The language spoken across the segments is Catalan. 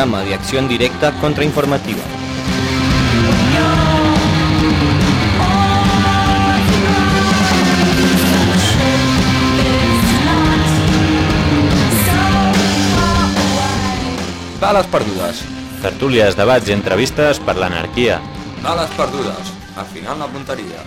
Programa de acción directa contrainformativa. Bales perdudes. Tertúlies, debats i entrevistes per l'anarquia. Bales perdudes. Al final la punteria.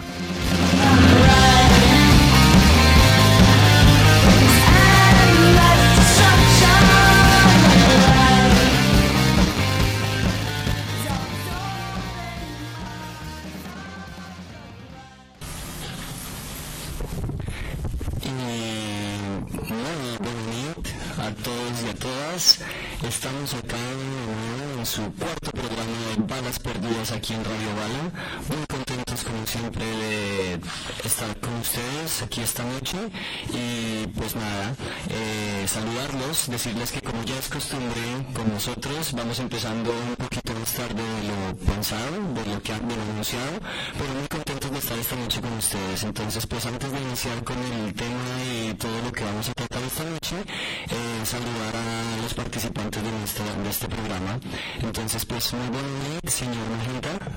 Decirles que como ya es costumbre con nosotros, vamos empezando un poquito más tarde de lo pensado, de lo que han anunciado, pero muy contentos de estar esta noche con ustedes. Entonces pues antes de iniciar con el tema y todo lo que vamos a tratar esta noche, eh, saludar a los participantes de este, de este programa. Entonces, pues muy buena noche, señor Magenta.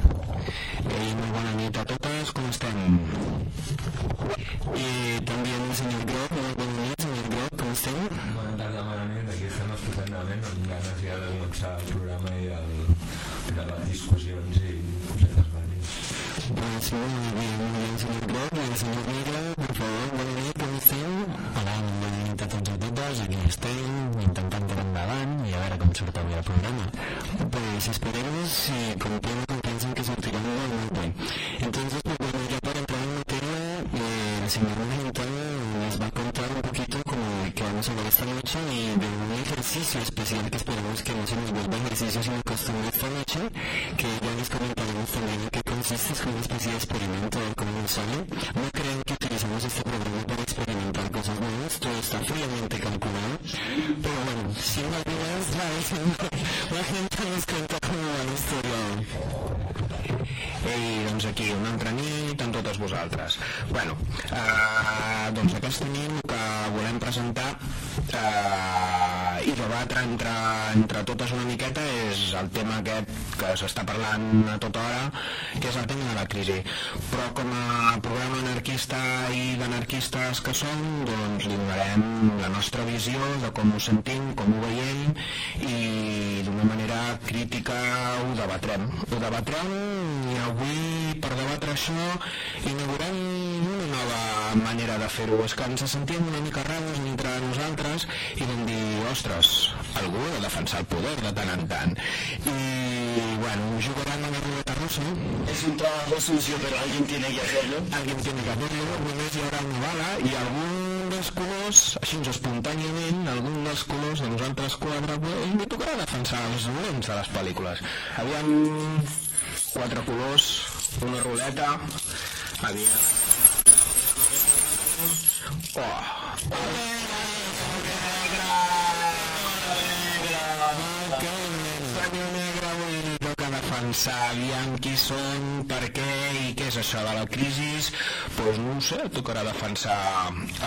Pues muy bien, muy bien, señor el señor Negra, por favor, buena noche, ¿cómo están? Hola, molt bona nit a tots i a totes, aquí estem, intentant tirar endavant i a veure com surt avui el programa. Pues esperemos y con plena confianza en que sortirá muy, bien. Entonces, pues bueno, ya para entrar en materia, eh, el señor Magenta nos va a contar un poquito como qué vamos a hablar esta noche y de un ejercicio especial que esperamos que no se nos vuelva ejercicio sino costumbre esta noche, que ya les comentaremos también en qué consiste, es una especie de experimento, ver cómo nos sale. No crean que utilizamos este programa para experimentar cosas nuevas, todo está fríamente calculado, pero bueno, sin dudas, la, la gente nos cuenta cómo va la historia. Ei, doncs aquí, una altra nit amb totes vosaltres. Bueno, eh, doncs aquesta nit que volem presentar eh, i debatre entre, entre totes una miqueta és el tema aquest que s'està parlant a tota hora, que és el tema de la crisi. Però com a programa anarquista i d'anarquistes que som, doncs li donarem la nostra visió de com ho sentim, com ho veiem i d'una manera crítica ho debatrem. Ho debatrem i avui per debatre això inaugurem una nova manera de fer-ho. És que ens sentíem una mica raros entre nosaltres i vam dir, ostres, algú ha de defensar el poder de tant en tant. I, bueno, jugaran a la ruleta russa. Es un trabajo sucio, pero alguien tiene que hacerlo. Alguien tiene que hacerlo, només hi haurà una bala i algun dels colors, així espontàniament, algun dels colors de nosaltres quatre, li tocarà defensar els dolents de les pel·lícules. Aviam quatre colors, una ruleta, aviam... Oh! Senyor Negre, avui li toca defensar aviam qui són, per què i què és això de la crisi. Doncs pues no ho sé, tocarà defensar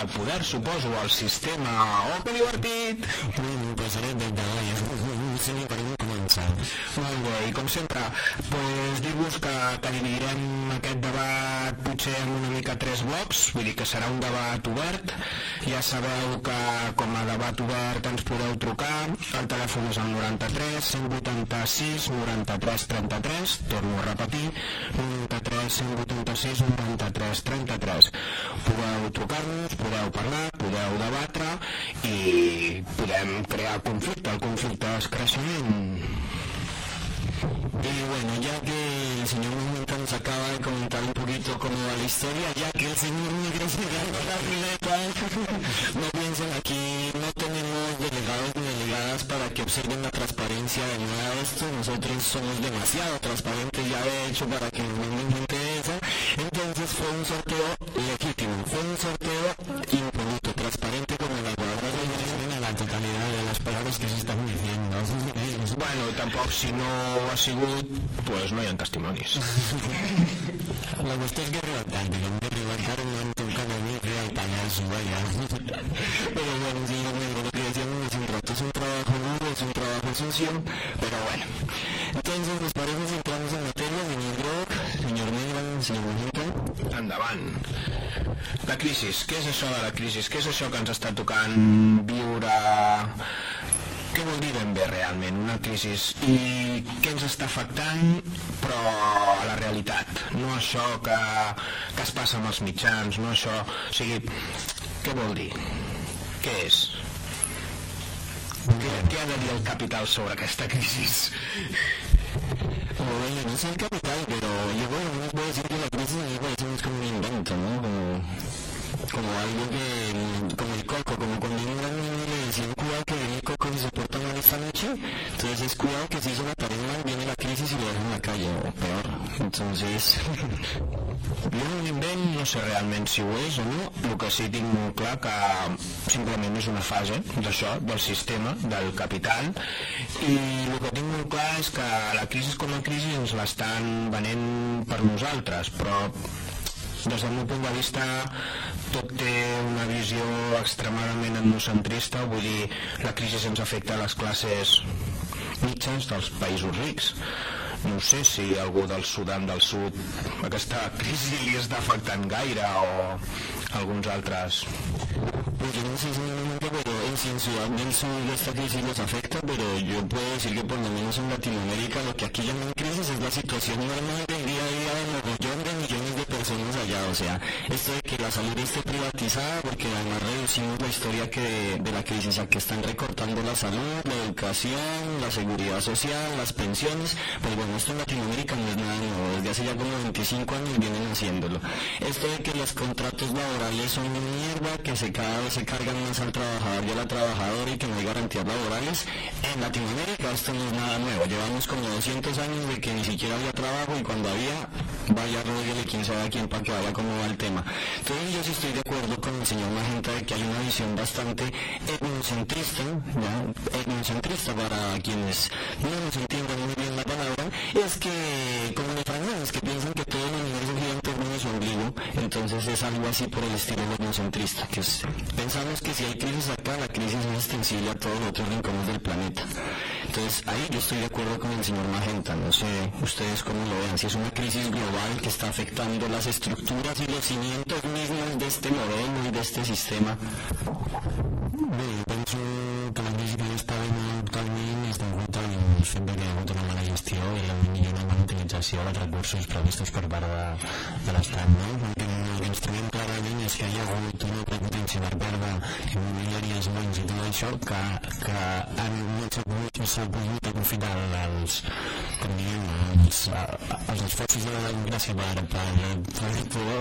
el poder, suposo, el sistema. Oh, que divertit! Bueno, pues dalt, no ni per. Molt bé, i com sempre, pues, dir-vos que, que dividirem aquest debat potser en una mica tres blocs, vull dir que serà un debat obert. Ja sabeu que com a debat obert ens podeu trucar, el telèfon és el 93 186 93 33, torno a repetir, 93 186 93 33. Podeu trucar-nos, podeu parlar, podeu debatre i podem crear conflicte, el conflicte és creixement. Y bueno, ya que el señor Magenta nos acaba de comentar un poquito cómo va la historia, ya que el señor Negro se la ruleta, no piensen aquí, no tenemos delegados ni delegadas para que observen la transparencia de nada de esto, nosotros somos demasiado transparentes ya de hecho para que nos manden gente esa, entonces fue un sorteo legítimo, fue un sorteo tampoc si no ha sigut, pues no hi ha testimonis. La cuestión es que arriba tarde, que me arriba tarde me han tocado a mí arriba el payaso, vaya. Pero bueno, señor Negro, lo que decíamos hace un rato es un trabajo presunción, pero bueno. Entonces, ¿les parece si entramos en materia, señor Groc, señor Negra, señor Mujica? Endavant. La crisi, què és això de la crisi? Què és això que ens està tocant viure... Què vol dir ben bé realment una crisi i què ens està afectant però a la realitat no això que, que es passa amb els mitjans no això, o sigui què vol dir? què és? Què, què ha de dir el capital sobre aquesta crisi? No sé el capital, pero yo bueno, no que la me parece más como un invento, ¿no? Como, como algo que, como el coco, como cuando un gran se porta mal esta noche, entonces es cuidado que si la tarea mal viene la crisis y lo deja en la calle, o peor. Entonces, Jo un invent no sé realment si ho és o no, el que sí tinc molt clar que simplement és una fase d'això, del sistema, del capital, i el que tinc molt clar és que la crisi com a crisi ens l'estan venent per nosaltres, però des del meu punt de vista tot té una visió extremadament etnocentrista, vull dir, la crisi ens afecta a les classes mitjans dels països rics. No sé si algú del Sudan del Sud aquesta crisi li està afectant gaire o alguns altres. pues yo no sé sinceramente, pero en si en Sudán del Sur esta crisis nos afecta, pero yo puedo decir que por lo menos en Latinoamérica lo que aquí llaman crisis es la situación normal del o sea, esto de que la salud esté privatizada, porque además reducimos la historia que de la crisis a que están recortando la salud, la educación, la seguridad social, las pensiones, pues bueno, esto en Latinoamérica no es nada nuevo, desde hace ya como 25 años vienen haciéndolo. Esto de que los contratos laborales son una mierda, que se cada vez se cargan más al trabajador y a la trabajadora y que no hay garantías laborales, en Latinoamérica esto no es nada nuevo, llevamos como 200 años de que ni siquiera había trabajo y cuando había, vaya rollo quién sabe a quién para que vaya cómo va el tema. Entonces yo sí estoy de acuerdo con el señor Magenta de que hay una visión bastante etnocentrista, etnocentrista para quienes no nos entiendan muy bien la palabra, es que como los franceses que piensan que todo el universo gira su ombligo, entonces es algo así por el estilo etnocentrista, que pensamos que si hay crisis acá, la crisis es extensible a todos los otros rincones del planeta. Entonces ahí yo estoy de acuerdo con el señor Magenta, no sé ustedes cómo lo vean, si es una crisis global que está afectando las estructuras y los cimientos mismos de este modelo y de este sistema. Bé, penso que la crisi que està venint actualment està en compte amb el fet de que hi ha una mala gestió i la mala utilització dels recursos previstos per part de, de l'Estat, no? Trobem clarament és que hi ha hagut una prepotència per part d'immobiliàries bons i tot això que, que han no s'ha pogut, pogut aprofitar els, com diguem, els, els esforços de la democràcia per, per, per, per, per,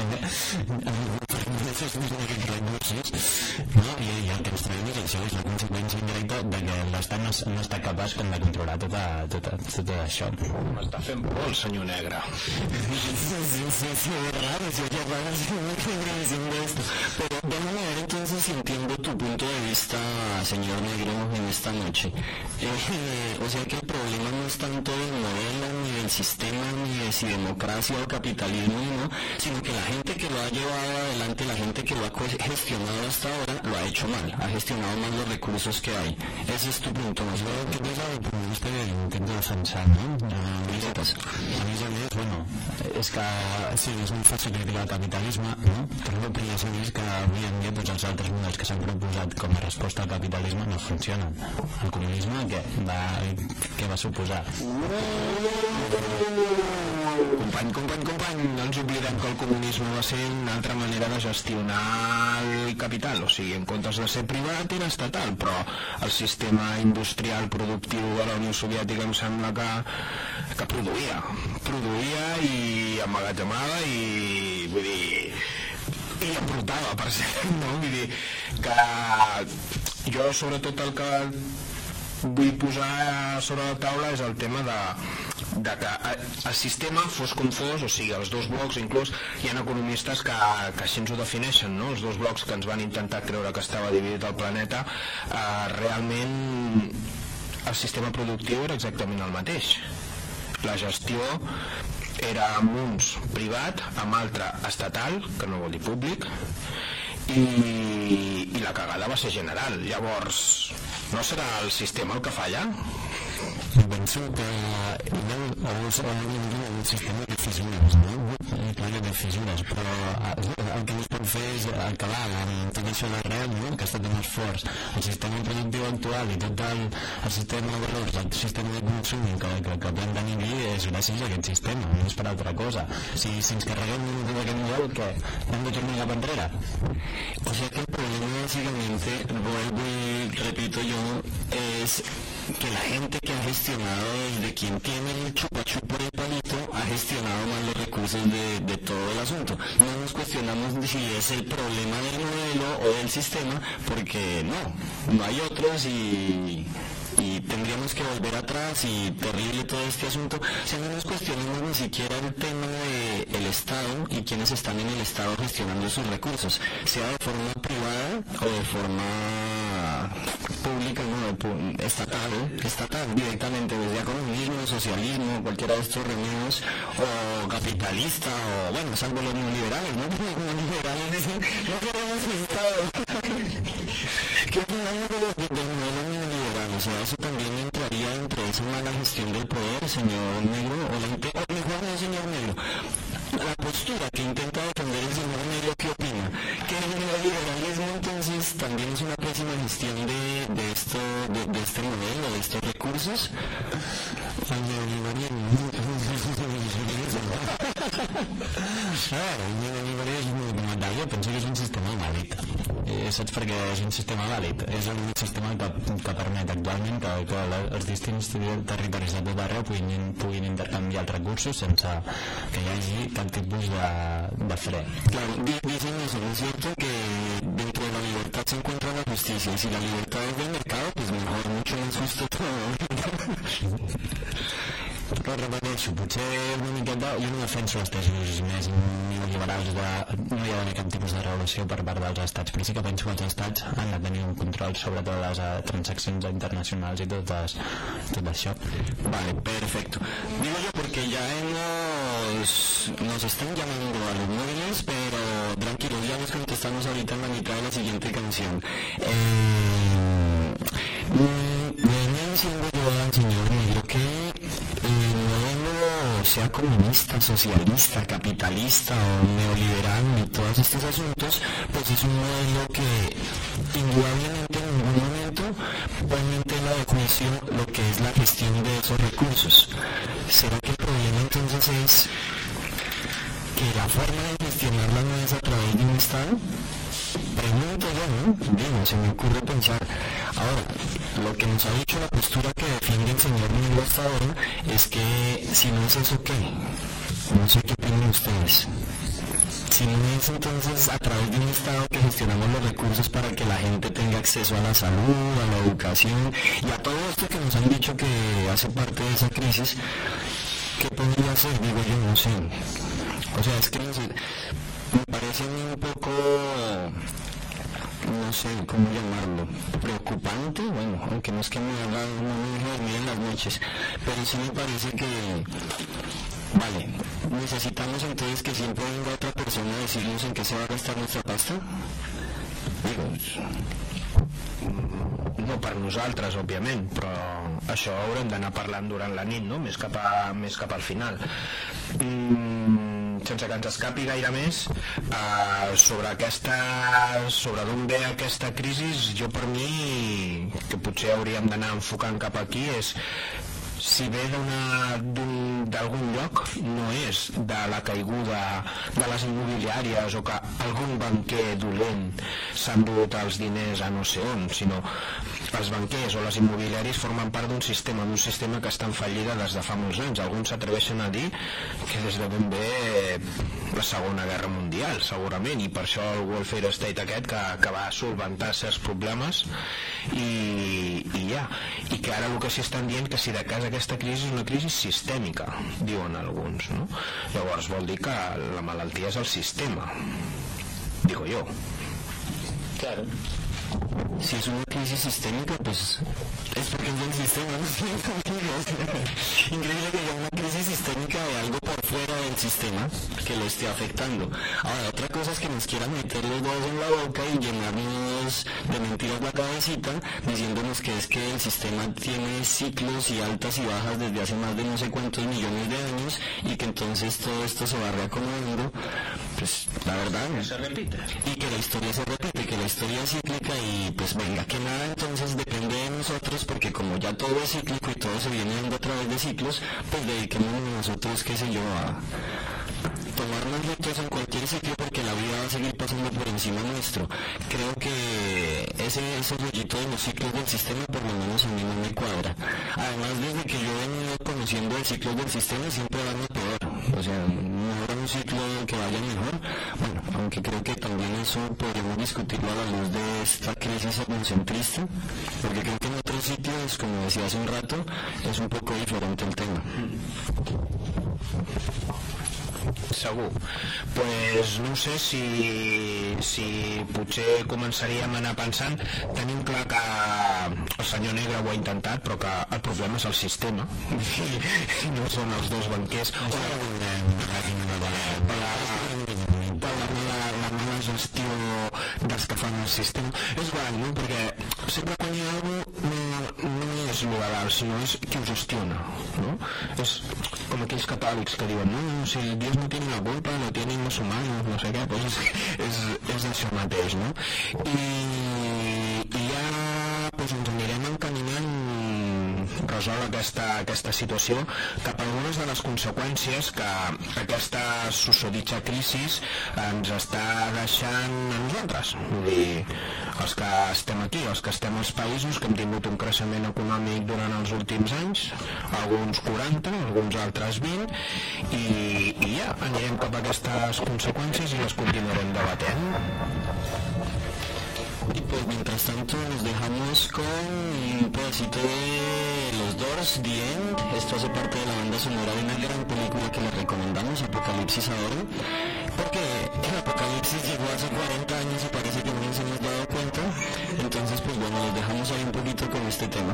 no? I, i el que ens trobem és això, és la conseqüència indirecta de que l'Estat no, no està capaç com de controlar tota, tota, tot això. M'està fent por el senyor negre. Sí, sí, sí, sí, es raro, sí, es raro, sí, muy. Pero déjame ver entonces si entiendo tu punto de vista, señor Negro, en esta noche. O sea que el problema no es tanto del modelo, ni del sistema, ni de si democracia o capitalismo, ¿no? sino que la gente que lo ha llevado adelante, la gente que lo ha gestionado hasta ahora, lo ha hecho mal, ha gestionado mal los recursos que hay. Ese es tu punto, el que des del punt de vista que intento no? Bueno, és que sí, és un fàcil criticar el capitalisme, no? Però el primer és que avui en dia tots els altres models que s'han proposat com a resposta al capitalisme no funcionen. El comunisme, què va, què va suposar? Company, company, company, no ens oblidem que el comunisme va ser una altra manera de gestionar el capital, o sigui, en comptes de ser privat era estatal, però el sistema industrial productiu de la Unió Soviètica em sembla que, que produïa, produïa i emmagatzemava i, vull dir, i emportava, per cert, no? Vull dir, que jo sobretot el que vull posar sobre la taula és el tema de, de que el sistema fos com fos, o sigui, els dos blocs, inclús hi ha economistes que, que així ens ho defineixen, no? els dos blocs que ens van intentar creure que estava dividit el planeta, eh, realment el sistema productiu era exactament el mateix. La gestió era amb uns privat, amb altre estatal, que no vol dir públic, i, i la cagada va ser general. Llavors, no serà el sistema el que falla? Penso que hi ha sistema de fissures, no? Que té fissures, però el que no es pot fer és acabar amb tot no? que ha estat un esforç. El sistema productiu actual i tot el, el sistema de valors, el sistema de consum que, que, que podem tenir és gràcies a aquest sistema, no és per altra cosa. Si, si ens carreguem tot model, què? Hem de tornar cap enrere? O sea que el problema básicamente, vuelvo y repito yo, es que la gente que ha gestionado desde quien tiene el chupa chupa el palito ha gestionado mal los recursos de, de, todo el asunto. No nos cuestionamos si es el problema del modelo o del sistema, porque no, no hay otros y y tendríamos que volver atrás y terrible todo este asunto. Si no nos cuestionamos ni siquiera el tema del el Estado y quienes están en el Estado gestionando sus recursos, sea de forma privada o de forma pública, no, estatal, estatal, directamente desde comunismo, socialismo, cualquiera de estos remedios, o capitalista, o bueno, salvo los neoliberales, ¿no? Los neoliberales dicen, no queremos Estado. ¿Qué opinamos de los neoliberales? O sea, eso también entraría entre esa mala gestión del poder, señor Negro, o, la, o mejor no, señor Negro. La postura que intenta defender el señor Negro, ¿qué opina? Que el neoliberalismo entonces también es una pésima gestión de, de esto, de, de, este modelo, de estos recursos. El neoliberalismo. el neoliberalisme com a jo penso que és un sistema vàlid. Eh, saps per què és un sistema vàlid? És un sistema que, que permet actualment que, que la, els distints territoris de tot arreu puguin, puguin intercanviar els recursos sense que hi hagi cap tipus de, de fre. Eso, ¿no es cierto? Que de la libertad se encuentra la justicia y si la libertad es del mercado, pues mejor, mucho más justo todo. però repeteixo, potser una miqueta jo no defenso les tesis més neoliberals de no hi ha d'haver cap tipus de regulació per part dels estats però sí que penso que els estats han de tenir un control sobre totes les uh, transaccions internacionals i totes, tot això. Vale, perfecto. Digo yo porque ya nos, nos están llamando a los móviles pero tranquilos, ya nos contestamos ahorita en la mitad de la siguiente canción. Eh, venía diciendo yo al señor sea comunista, socialista, capitalista o neoliberal y todos estos asuntos, pues es un modelo que indudablemente en ningún momento pone en tela de juicio lo que es la gestión de esos recursos. ¿Será que el problema entonces es que la forma de gestionarla no es a través de un Estado? Pregunto yo, ¿no? Digo, se me ocurre pensar. Ahora, lo que nos ha dicho la postura que defiende el señor Miguel hasta es que si no es eso, ¿qué? No sé qué opinan ustedes. Si no es entonces a través de un Estado que gestionamos los recursos para que la gente tenga acceso a la salud, a la educación y a todo esto que nos han dicho que hace parte de esa crisis, ¿qué podría ser? Digo yo, no sé. O sea, es que no sé, me parece un poco no sé cómo llamarlo, preocupante, bueno, aunque no es que me haga no me en las noches, pero sí me parece que, vale, necesitamos entonces que siempre venga otra persona a decirnos en qué se va a gastar nuestra pasta. Digo, no per nosaltres, òbviament, però això haurem d'anar parlant durant la nit, no? més, cap a, més al final. Mm, sense que ens escapi gaire més uh, sobre aquesta sobre d'on ve aquesta crisi jo per mi que potser hauríem d'anar enfocant cap aquí és si ve d'algun lloc no és de la caiguda de les immobiliàries o que algun banquer dolent s'ha endut els diners a no sé on, sinó els banquers o les immobiliàries formen part d'un sistema, d'un sistema que està en fallida des de fa molts anys. Alguns s'atreveixen a dir que des de ben bé la Segona Guerra Mundial, segurament, i per això el welfare state aquest que, que va solventar certs problemes i, i ja, i que ara el que s'hi estan dient que si de cas aquesta crisi és una crisi sistèmica, diuen alguns, no? Llavors vol dir que la malaltia és el sistema, digo yo. Claro. Si es una crisis sistémica, pues es porque es del sistema, ¿no? Increíble que haya una crisis sistémica de algo por fuera del sistema que lo esté afectando. Ahora, otra cosa es que nos quieran meter los dedos en la boca y llenarnos de mentiras la cabecita diciéndonos que es que el sistema tiene ciclos y altas y bajas desde hace más de no sé cuántos millones de años y que entonces todo esto se va reacomodando, pues la verdad se repite. y que la historia se repite, que la historia es cíclica y pues venga, que nada entonces depende de nosotros porque como ya todo es cíclico y todo se viene dando a través de ciclos, pues dediquémonos nosotros, qué sé yo, a tomarnos retos en cualquier sitio porque la vida va a seguir pasando por encima nuestro. Creo que ese, ese rollito de los ciclos del sistema por lo menos a mí no me cuadra. Además, desde que yo he venido conociendo el ciclo del sistema siempre van a peor. O sea, ciclo que vaya mejor. Bueno, aunque creo que también eso podríamos discutirlo a la luz de esta crisis etnocentrista, porque creo que en otros sitios, como decía hace un rato, es un poco diferente el tema. Segur. pues no sé si, si potser començaríem a anar pensant, tenim clar que el senyor Negre ho ha intentat, però que el problema és el sistema, i no són els dos banquers. O dels que fan el sistema. És guai, no? Perquè sempre quan hi ha alguna no, no és l'oral, sinó és qui ho gestiona, ¿no? És com aquells catòlics que diuen, no, si Dios no tiene la culpa, lo tienen los humanos, no sé què, pues és, és, és això mateix, no? I, i anirem encaminant resol aquesta, aquesta situació cap a algunes de les conseqüències que aquesta susoditxa crisi ens està deixant a nosaltres. Vull dir, els que estem aquí, els que estem als països que hem tingut un creixement econòmic durant els últims anys, alguns 40, alguns altres 20, i, i ja anirem cap a aquestes conseqüències i les continuarem debatent. Y pues mientras tanto nos dejamos con un pedacito de Los Doors, The End. Esto hace parte de la banda sonora de una gran película que les recomendamos, Apocalipsis ahora. Porque el Apocalipsis llegó hace 40 años y parece que no nos hemos dado cuenta. Entonces pues bueno, los dejamos ahí un poquito con este tema.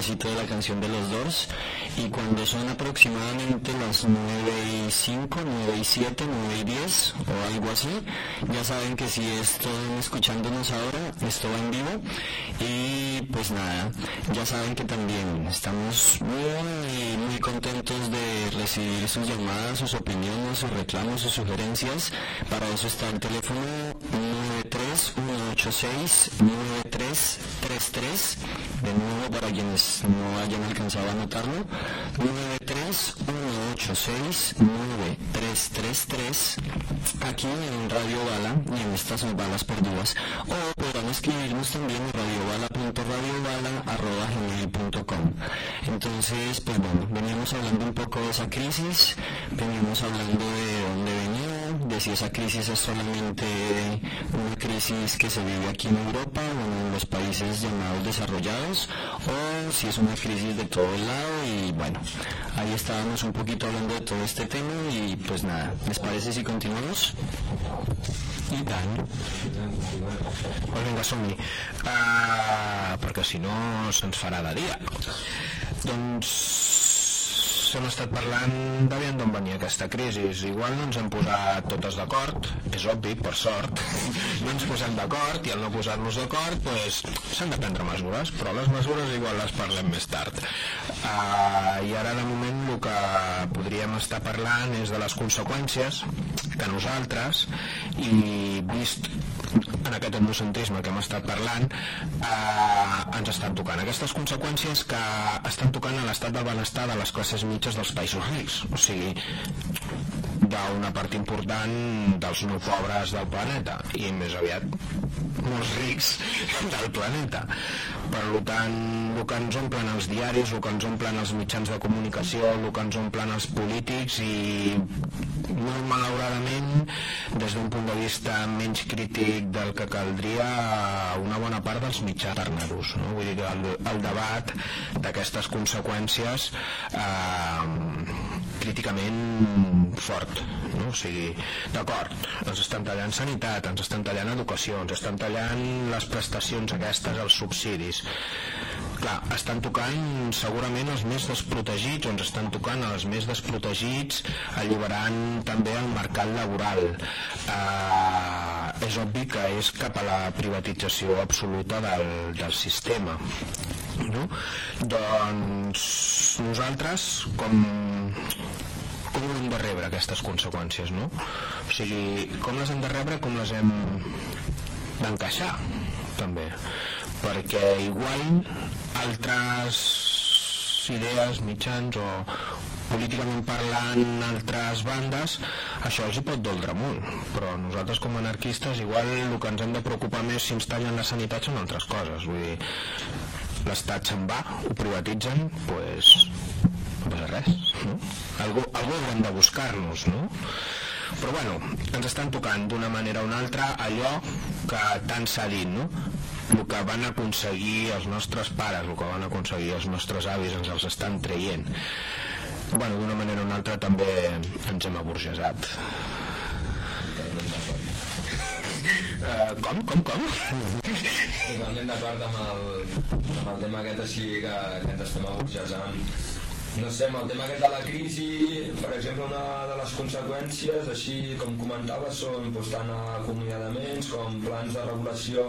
pedacito de la canción de los Doors. Y cuando son aproximadamente las 9 y 5, 9 y 7, 9 y 10 o algo así, ya saben que si están escuchándonos ahora, esto va en vivo. Y pues nada, ya saben que también estamos muy, muy contentos de recibir sus llamadas, sus opiniones, sus reclamos, sus sugerencias. Para eso está el teléfono 93186-9333. De nuevo, para quienes no hayan alcanzado a anotarlo, 93186-9333. Aquí en Radio Bala y en estas balas perdidas. O podrán escribirnos también en radiobala.radiobala.com. Entonces, pues bueno, veníamos hablando un poco de esa crisis, veníamos hablando de dónde de si esa crisis es solamente una crisis que se vive aquí en Europa o en los países llamados desarrollados, o si es una crisis de todo el lado y bueno, ahí estábamos un poquito hablando de todo este tema y pues nada, ¿les parece si continuamos? I tant. Pues vinga, som-hi. Uh, perquè si no se'ns farà de dia. Doncs hem estat parlant d'aviam d'on venia aquesta crisi. Igual no ens hem posat totes d'acord, és obvi, per sort. No ens posem d'acord i al no posar-nos d'acord pues, s'han de prendre mesures, però les mesures igual les parlem més tard. Uh, I ara de moment el que podríem estar parlant és de les conseqüències que nosaltres, i vist en aquest etnocentrisme que hem estat parlant, eh, ens estan tocant. Aquestes conseqüències que estan tocant a l'estat del benestar de les classes mitges dels països rics, o sigui, d'una part important dels no pobres del planeta i més aviat molts rics del planeta per tant el que ens omplen els diaris el que ens omplen els mitjans de comunicació el que ens omplen els polítics i molt malauradament des d'un punt de vista menys crític del que caldria una bona part dels mitjans alternados no? vull dir que el, el debat d'aquestes conseqüències eh, críticament fort no? o sigui, d'acord ens estan tallant sanitat, ens estan tallant educació ens estan tallant les prestacions aquestes, els subsidis. Clar, estan tocant segurament els més desprotegits o ens estan tocant els més desprotegits alliberant també el mercat laboral. Eh, és obvi que és cap a la privatització absoluta del, del sistema no? doncs nosaltres com com hem de rebre aquestes conseqüències no? o sigui, com les hem de rebre com les hem d'encaixar també perquè igual altres idees, mitjans o políticament parlant altres bandes això els hi pot doldre molt però nosaltres com a anarquistes igual el que ens hem de preocupar més si ens tallen la sanitat són altres coses vull dir, l'estat se'n va, ho privatitzen pues, no passa res no? algú, algú haurem de buscar-nos no? però bueno, ens estan tocant d'una manera o una altra allò que tant s'ha dit no? el que van aconseguir els nostres pares el que van aconseguir els nostres avis ens els estan traient bueno, d'una manera o una altra també ens hem aburgesat Uh, com, com, com? Totalment d'acord amb, el, amb el tema aquest així que, que ens estem aburgesant. No sé, amb el tema aquest de la crisi, per exemple, una de les conseqüències, així com comentaves, són doncs, tant acomiadaments com plans de regulació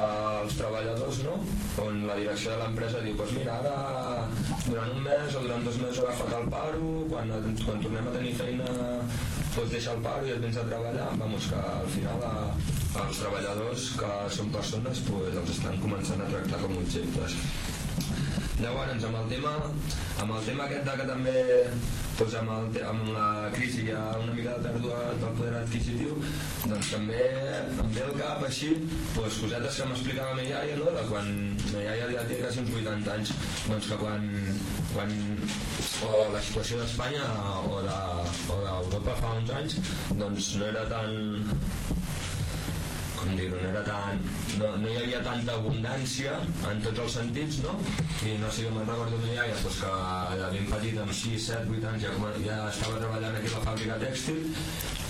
als treballadors, no? On la direcció de l'empresa diu, doncs mira, ara durant un mes o durant dos mesos agafat el paro, quan, quan tornem a tenir feina doncs deixa el paro i et vens a treballar. Vamos, que al final a, els treballadors que són persones pues, els estan començant a tractar com objectes. Llavors, amb el tema, amb el tema aquest de que també doncs amb, el, amb la crisi hi ha una mica de pèrdua del poder adquisitiu, doncs també em ve al cap així doncs, cosetes que m'explicava ma iaia, no? de quan ma iaia ja té quasi uns 80 anys, doncs que quan, quan o la situació d'Espanya o d'Europa fa uns anys doncs no era tan com dir-ho, no era tan... No, no hi havia tanta abundància en tots els sentits, no? I no sé, jo me'n recordo una iaia doncs, que de ben petit, amb 6, 7, 8 anys, ja, ja estava treballant aquí a la fàbrica tèxtil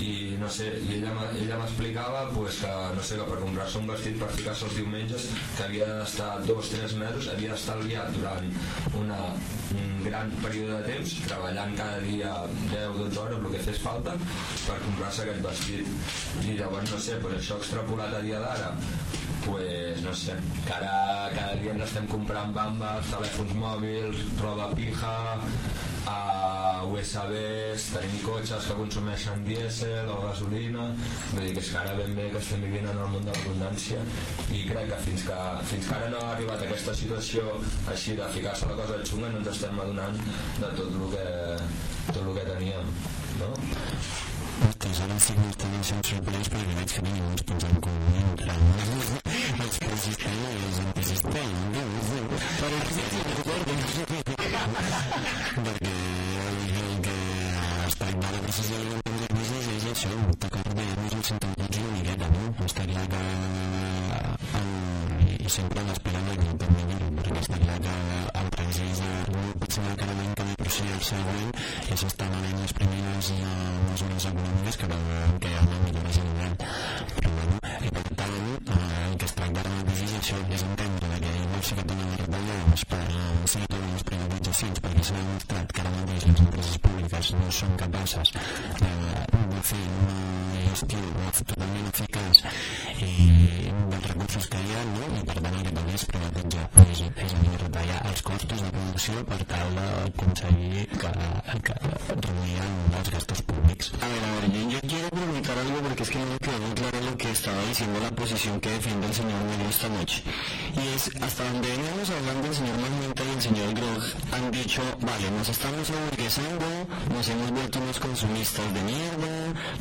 i no sé, i ella, ella m'explicava pues, que, no sé, que per comprar-se un vestit per ficar-se els diumenges que havia d'estar dos, tres mesos, havia d'estalviar durant una, un gran període de temps treballant cada dia 10-12 hores el que fes falta per comprar-se aquest vestit i llavors no sé, pues això extrapolat a dia d'ara pues no sé, que ara cada dia ens estem comprant bambes, telèfons mòbils, roba pija, a USBs, tenim cotxes que consumeixen dièsel o gasolina, vull dir que és que ara ben bé que estem vivint en el món de l'abundància i crec que fins, que fins que ara no ha arribat aquesta situació així de ficar-se la cosa xunga no ens estem adonant de tot el que, tot el que teníem, no? Sí que m'estan deixant sorprès perquè veig que tenim uns punts en comú entre els prosistents i els antisistents. Però sí, sí, recordo. Perquè el que es tracta de precisament en la crisi és això, tocar veure-nos els sentiments una miqueta, no? Està clar que el, sempre l'espera de que millor, perquè està clar que el precís que el següent ja s'estan venent les primeres eh, mesures econòmiques que veuen que hi ha una millora general. Però bueno, i per tant, eh, el que es tracta ara mateix és això, és entendre que igual sí que tenen les retallades per eh, sí que les privatitzacions perquè s'ha demostrat que ara mateix les empreses públiques no són capaces de, de fer una gestió totalment eficaç i dels recursos que hi ha, no? i per tant el que també és privatitzar, és, és a dir, retallar els costos de producció per tal d'aconseguir que, que reduïen els gastos públics. A ver, a ver, yo, yo quiero preguntar algo porque es que no me quedó muy claro lo que estaba diciendo la posición que defiende el señor Miguel esta noche. Y es, hasta donde veníamos hablando el señor Magenta y el señor Grog han dicho, vale, nos estamos aburguesando, nos hemos vuelto unos consumistas de mierda,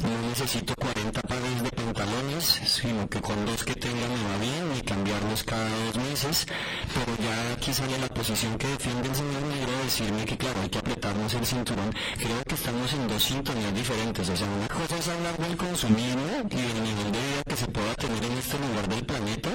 no necesito 40 pares de pantalones, sino que con dos que tenga me va bien y cambiarlos cada dos meses, pero ya aquí sale la posición que defiende el señor Negro de decirme que claro, hay que apretarnos el cinturón. Creo que estamos en dos sintonías diferentes, o sea, una cosa es hablar del consumismo y del nivel de vida que se pueda tener en este lugar del planeta,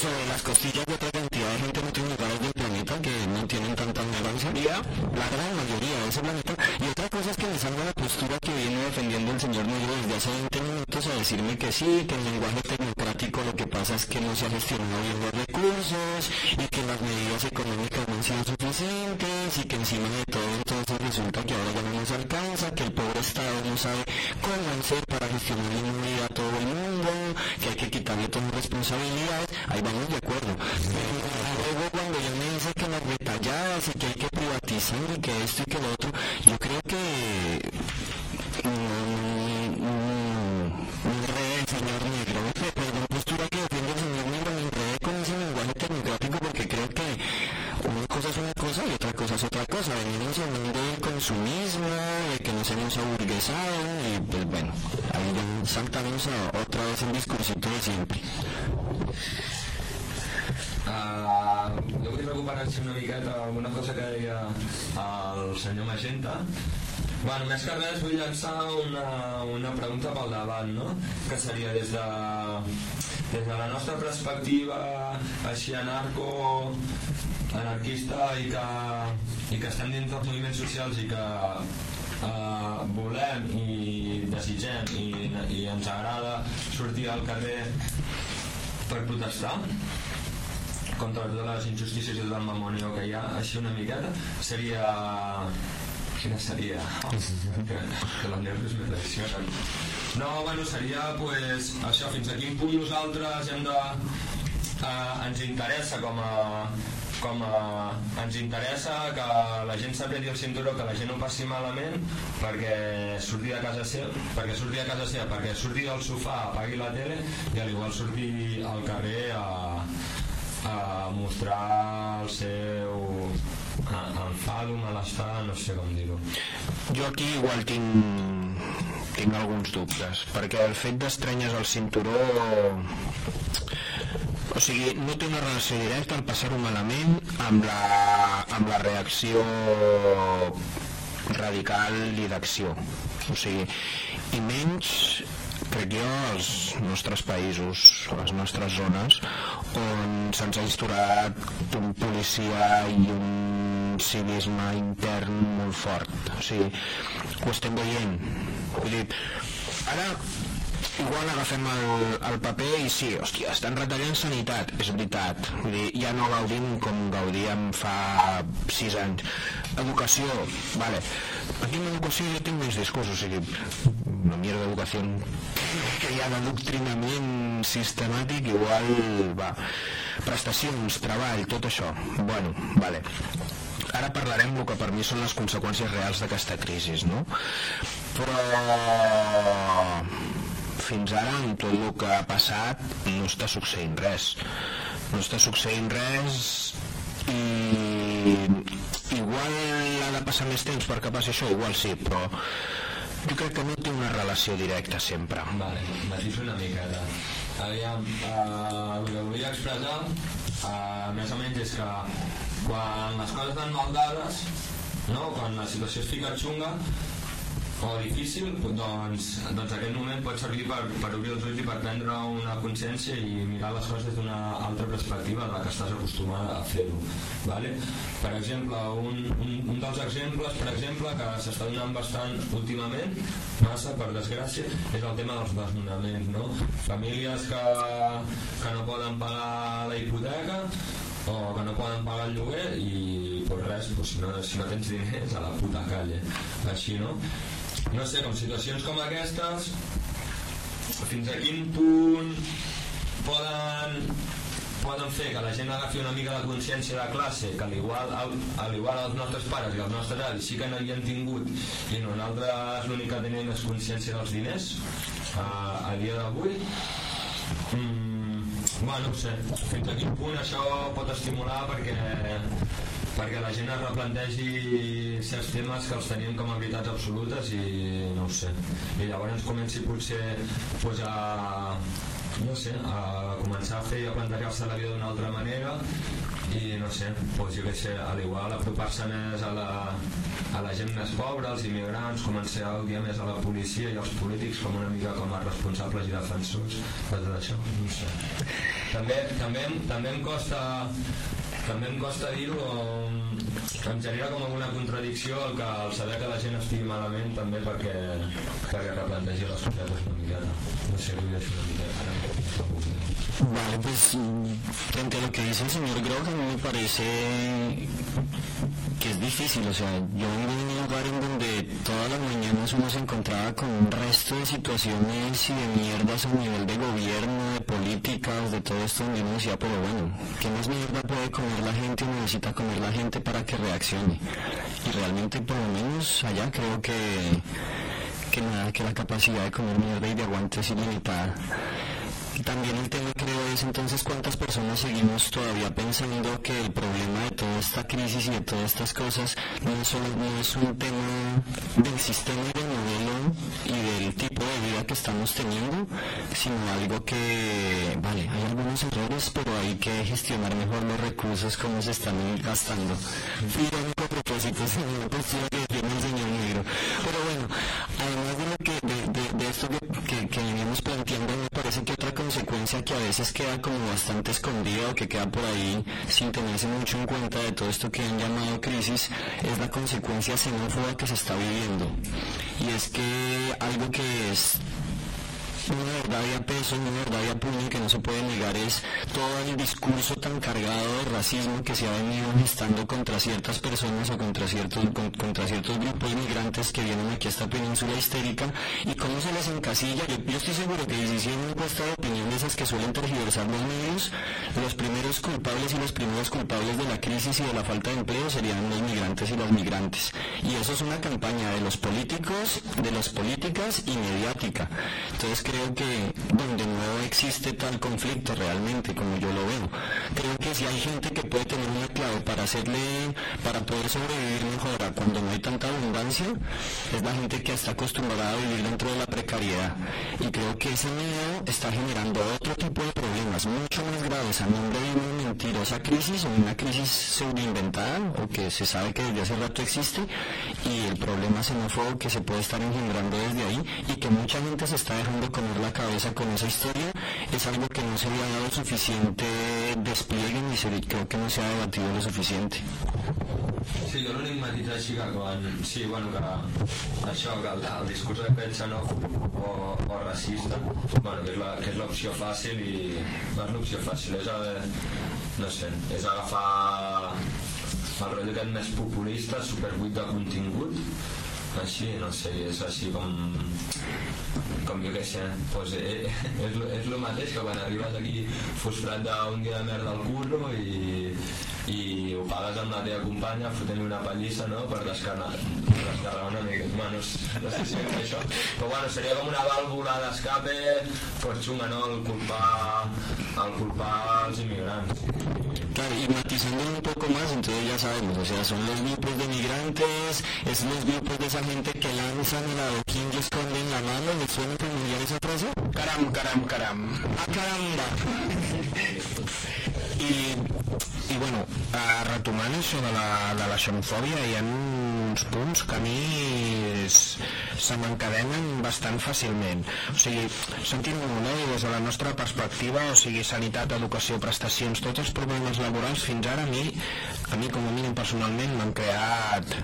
sobre las costillas de otra cantidad de gente en otros lugares del planeta que no tienen tanta sería la gran mayoría de ese planeta. Y otra cosa es que me salga la postura que viene defendiendo el señor Negro desde hace 20 minutos a decirme que sí, que el lenguaje tecnocrático lo que pasa es que no se ha gestionado bien los recursos y que las medidas económicas no han sido suficientes y que encima de todo entonces resulta que ahora ya no nos alcanza, que el pobre Estado no sabe cómo hacer para gestionar la inmunidad a todo el mundo, que hay que quitarle todas las responsabilidades, ahí vamos de acuerdo. Pero luego cuando ya me dice que las retalladas y que hay que privatizar y que esto y que lo otro, yo creo que no, no, no enrede, señor Negro, perdón, postura que defiende el señor Negro, me enredé con ese lenguaje tecnocrático porque creo que una cosa es una cosa y otra cosa es otra cosa. Venimos hablando del consumismo, de que nos hemos aburguesado y pues bueno, ahí ya saltamos a otra vez el discursito de siempre. Uh, així una miqueta alguna cosa que deia el senyor Magenta bueno, més que res vull llançar una, una pregunta pel davant no? que seria des de, des de la nostra perspectiva així anarco anarquista i que, i que estem dins dels moviments socials i que uh, volem i desitgem i, i ens agrada sortir al carrer per protestar contra totes les injustícies i tot el mamonio que hi ha, així una miqueta, seria... Quina seria? Oh, que, que els nervis me traicionen. No, bueno, seria, pues, això, fins a quin punt nosaltres hem de... Eh, ens interessa com a, com a, ens interessa que la gent s'apreti el cinturó, que la gent ho passi malament perquè surti de casa seva, perquè surti de casa seva, perquè surti del sofà, apagui la tele i al igual surti al carrer a, a mostrar el seu enfado, malestar, no sé com dir-ho. Jo aquí igual tinc, tinc alguns dubtes, perquè el fet d'estrenyes el cinturó... O sigui, no té una relació directa el passar-ho malament amb la, amb la reacció radical i d'acció. O sigui, i menys crec jo, nostres països, les nostres zones, on se'ns ha instaurat un policia i un civisme intern molt fort. O sigui, ho estem veient. Vull dir, ara igual agafem el, el paper i sí, hòstia, estan retallant sanitat, és veritat. Vull dir, ja no gaudim com gaudíem fa sis anys. Educació, vale. Aquí en l'educació jo tinc més discursos, o sigui, una mierda d'educació que hi ha d'adoctrinament sistemàtic, igual, va, prestacions, treball, tot això. Bueno, vale. Ara parlarem del que per mi són les conseqüències reals d'aquesta crisi, no? Però fins ara amb tot el que ha passat no està succeint res no està succeint res i igual ha de passar més temps perquè passi això, igual sí, però jo crec que no té una relació directa sempre. Vale, matiso una miqueta. Aviam, uh, el que volia expressar, uh, més o menys, és que quan les coses estan mal dades, no? quan la situació es fica xunga, o difícil, doncs, doncs aquest moment pot servir per, per obrir els ulls i per prendre una consciència i mirar les coses d'una altra perspectiva de la que estàs acostumada a fer-ho. Vale? Per exemple, un, un, un dels exemples, per exemple, que s'està donant bastant últimament, massa per desgràcia, és el tema dels desnonaments, no? Famílies que, que no poden pagar la hipoteca o que no poden pagar el lloguer i pues res, pues si, no, si no tens diners a la puta calle així no no sé, com situacions com aquestes fins a quin punt poden poden fer que la gent agafi una mica de consciència de classe que al igual, al, al igual els nostres pares i els nostres avis sí que han tingut i nosaltres l'únic que tenim és consciència dels diners a, a dia d'avui. Mm, bueno, no sé fins a quin punt això pot estimular perquè perquè la gent es replantegi certs temes que els tenim com a veritats absolutes i no ho sé i llavors comenci potser pues, a, no sé, a començar a fer a plantejar-se la vida d'una altra manera i no sé, pues, jo què sé, a l'igual apropar-se més a la, a la gent més pobra, als immigrants, començar a odiar més a la policia i als polítics com una mica com a responsables i defensors de tot això, no sé. També, també, també em costa també em costa dir-ho em genera com alguna contradicció el, que, el saber que la gent estigui malament també perquè, perquè replantegi les coses una miqueta. No sé, ho deixo una miqueta Vale, pues frente a lo que dice el señor Grog, a mí me parece que es difícil, o sea, yo vengo de un lugar en donde todas las mañanas uno se encontraba con un resto de situaciones y de mierdas a nivel de gobierno, de políticas, de todo esto donde uno decía, pero bueno, ¿qué más mierda puede comer la gente o necesita comer la gente para que reaccione? Y realmente por lo menos allá creo que, que nada, que la capacidad de comer mierda y de aguante es ilimitada. También el tema creo es entonces cuántas personas seguimos todavía pensando que el problema de toda esta crisis y de todas estas cosas no solo no es un tema del sistema y del modelo y del tipo de vida que estamos teniendo, sino algo que, vale, hay algunos errores, pero hay que gestionar mejor los recursos como se están gastando. Irónico a propósito, es postura que defiende el señor Negro. Pero bueno, además de, lo que, de, de, de esto que, que, que veníamos planteando, me parece que otra consecuencia que a veces queda como bastante escondida o que queda por ahí sin tenerse mucho en cuenta de todo esto que han llamado crisis es la consecuencia xenófoba que se está viviendo. Y es que algo que es una verdad a peso, una verdad a puño que no se puede negar es todo el discurso tan cargado de racismo que se ha venido gestando contra ciertas personas o contra ciertos, con, contra ciertos grupos migrantes que vienen aquí a esta península histérica y cómo se les encasilla. Yo, yo estoy seguro que si hicieran una encuesta de opinión de esas que suelen tergiversar los medios, los primeros culpables y los primeros culpables de la crisis y de la falta de empleo serían los migrantes y las migrantes. Y eso es una campaña de los políticos, de las políticas y mediática. Entonces creo que donde no existe tal conflicto realmente como yo lo veo, creo que si hay gente que puede tener una clave para hacerle, para poder sobrevivir mejor a cuando no hay tanta abundancia, es la gente que está acostumbrada a vivir dentro de la precariedad. Y creo que ese miedo está generando otro tipo de problemas mucho más graves a nombre de una convertir esa crisis en una crisis pseudoinventada o que se sabe que desde hace rato existe y el problema xenófobo que se puede estar engendrando desde ahí y que mucha gente se está dejando comer la cabeza con esa historia es algo que no se le ha dado suficiente despliegue ni se, creo que no se ha debatido lo suficiente. Sí, jo l'únic matís així que quan... Sí, bueno, que això, que el, el discurs de fet xenòfob o, o racista, bueno, que és la- que és l'opció fàcil i no és l'opció fàcil, és, el, no sé, és agafar el rotllo aquest més populista, superbuit de contingut, així, no sé, és així com com jo què sé, pues, eh, és, lo- és el mateix que quan arribes aquí frustrat d'un dia de merda al curro i, i ho pagues amb la teva companya fotent una pallissa no? per descarregar, descarregar una mica bueno, no, sé- si és això però bueno, seria com una vàlvula d'escape pues xunga, no? el culpar el culpar als immigrants Claro, y matizando un poco más, entonces ya sabemos, o sea, son los grupos de migrantes, es los grupos de esa gente que lanzan el adoquín y esconden la mano, ¿les suena familiar esa frase? Caram, caram, caram. ¡Ah, caramba! I, i bueno, uh, retomant això de la, de la xenofòbia, hi ha uns punts que a mi se m'encadenen bastant fàcilment. O sigui, sentint-ho, no? I des de la nostra perspectiva, o sigui, sanitat, educació, prestacions, tots els problemes laborals, fins ara a mi, a mi com a mínim personalment, m'han creat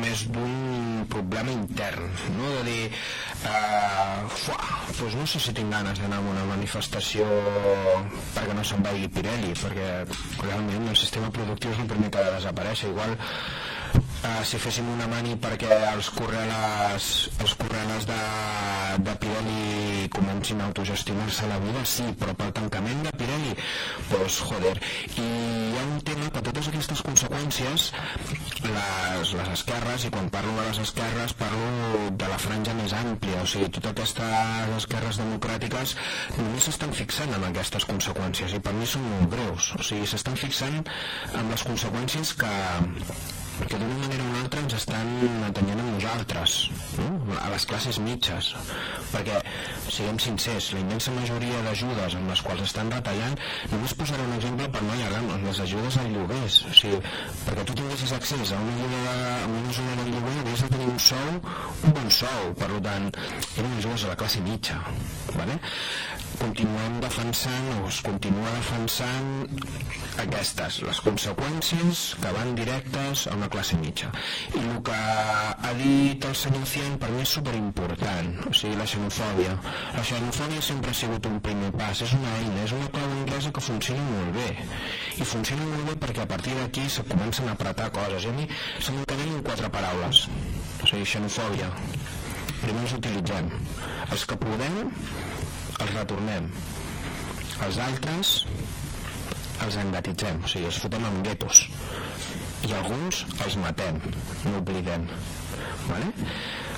més d'un problema intern, no? De dir, uh, fuà, doncs no sé si tinc ganes d'anar a una manifestació perquè no se'n vagi Pirelli, perquè realment el sistema productiu és el primer que ha de desaparèixer. Igual Uh, si féssim una mani perquè els correles, els correles de, de Pirelli comencin a autogestionar-se la vida, sí, però pel tancament de Pirelli, doncs, joder. I hi ha un tema que totes aquestes conseqüències, les, les esquerres, i quan parlo de les esquerres parlo de la franja més àmplia, o sigui, totes aquestes esquerres democràtiques només s'estan fixant en aquestes conseqüències, i per mi són molt greus, o sigui, s'estan fixant en les conseqüències que que d'una manera o una altra ens estan atenyent a nosaltres, no? a les classes mitges, perquè, siguem sincers, la immensa majoria d'ajudes amb les quals estan retallant, només posaré un exemple per no allargar les ajudes al lloguers, o sigui, perquè tu tinguessis accés a una ajuda, a lloguer, havies de tenir un sou, un bon sou, per tant, eren ajudes a la classe mitja, vale? Continuem defensant o es continua defensant aquestes, les conseqüències que van directes a una classe mitja. I el que ha dit el senyor Cien per mi és superimportant, o sigui, la xenofòbia. La xenofòbia sempre ha sigut un primer pas, és una eina, és una clau anglesa que funciona molt bé. I funciona molt bé perquè a partir d'aquí se comencen a apretar coses. I a mi se m'encadenen quatre paraules. O sigui, xenofòbia. Primer els utilitzem. Els que podem, els retornem. Els altres els engatitzem, o sigui, els fotem en guetos. I alguns els matem, no oblidem. Vale?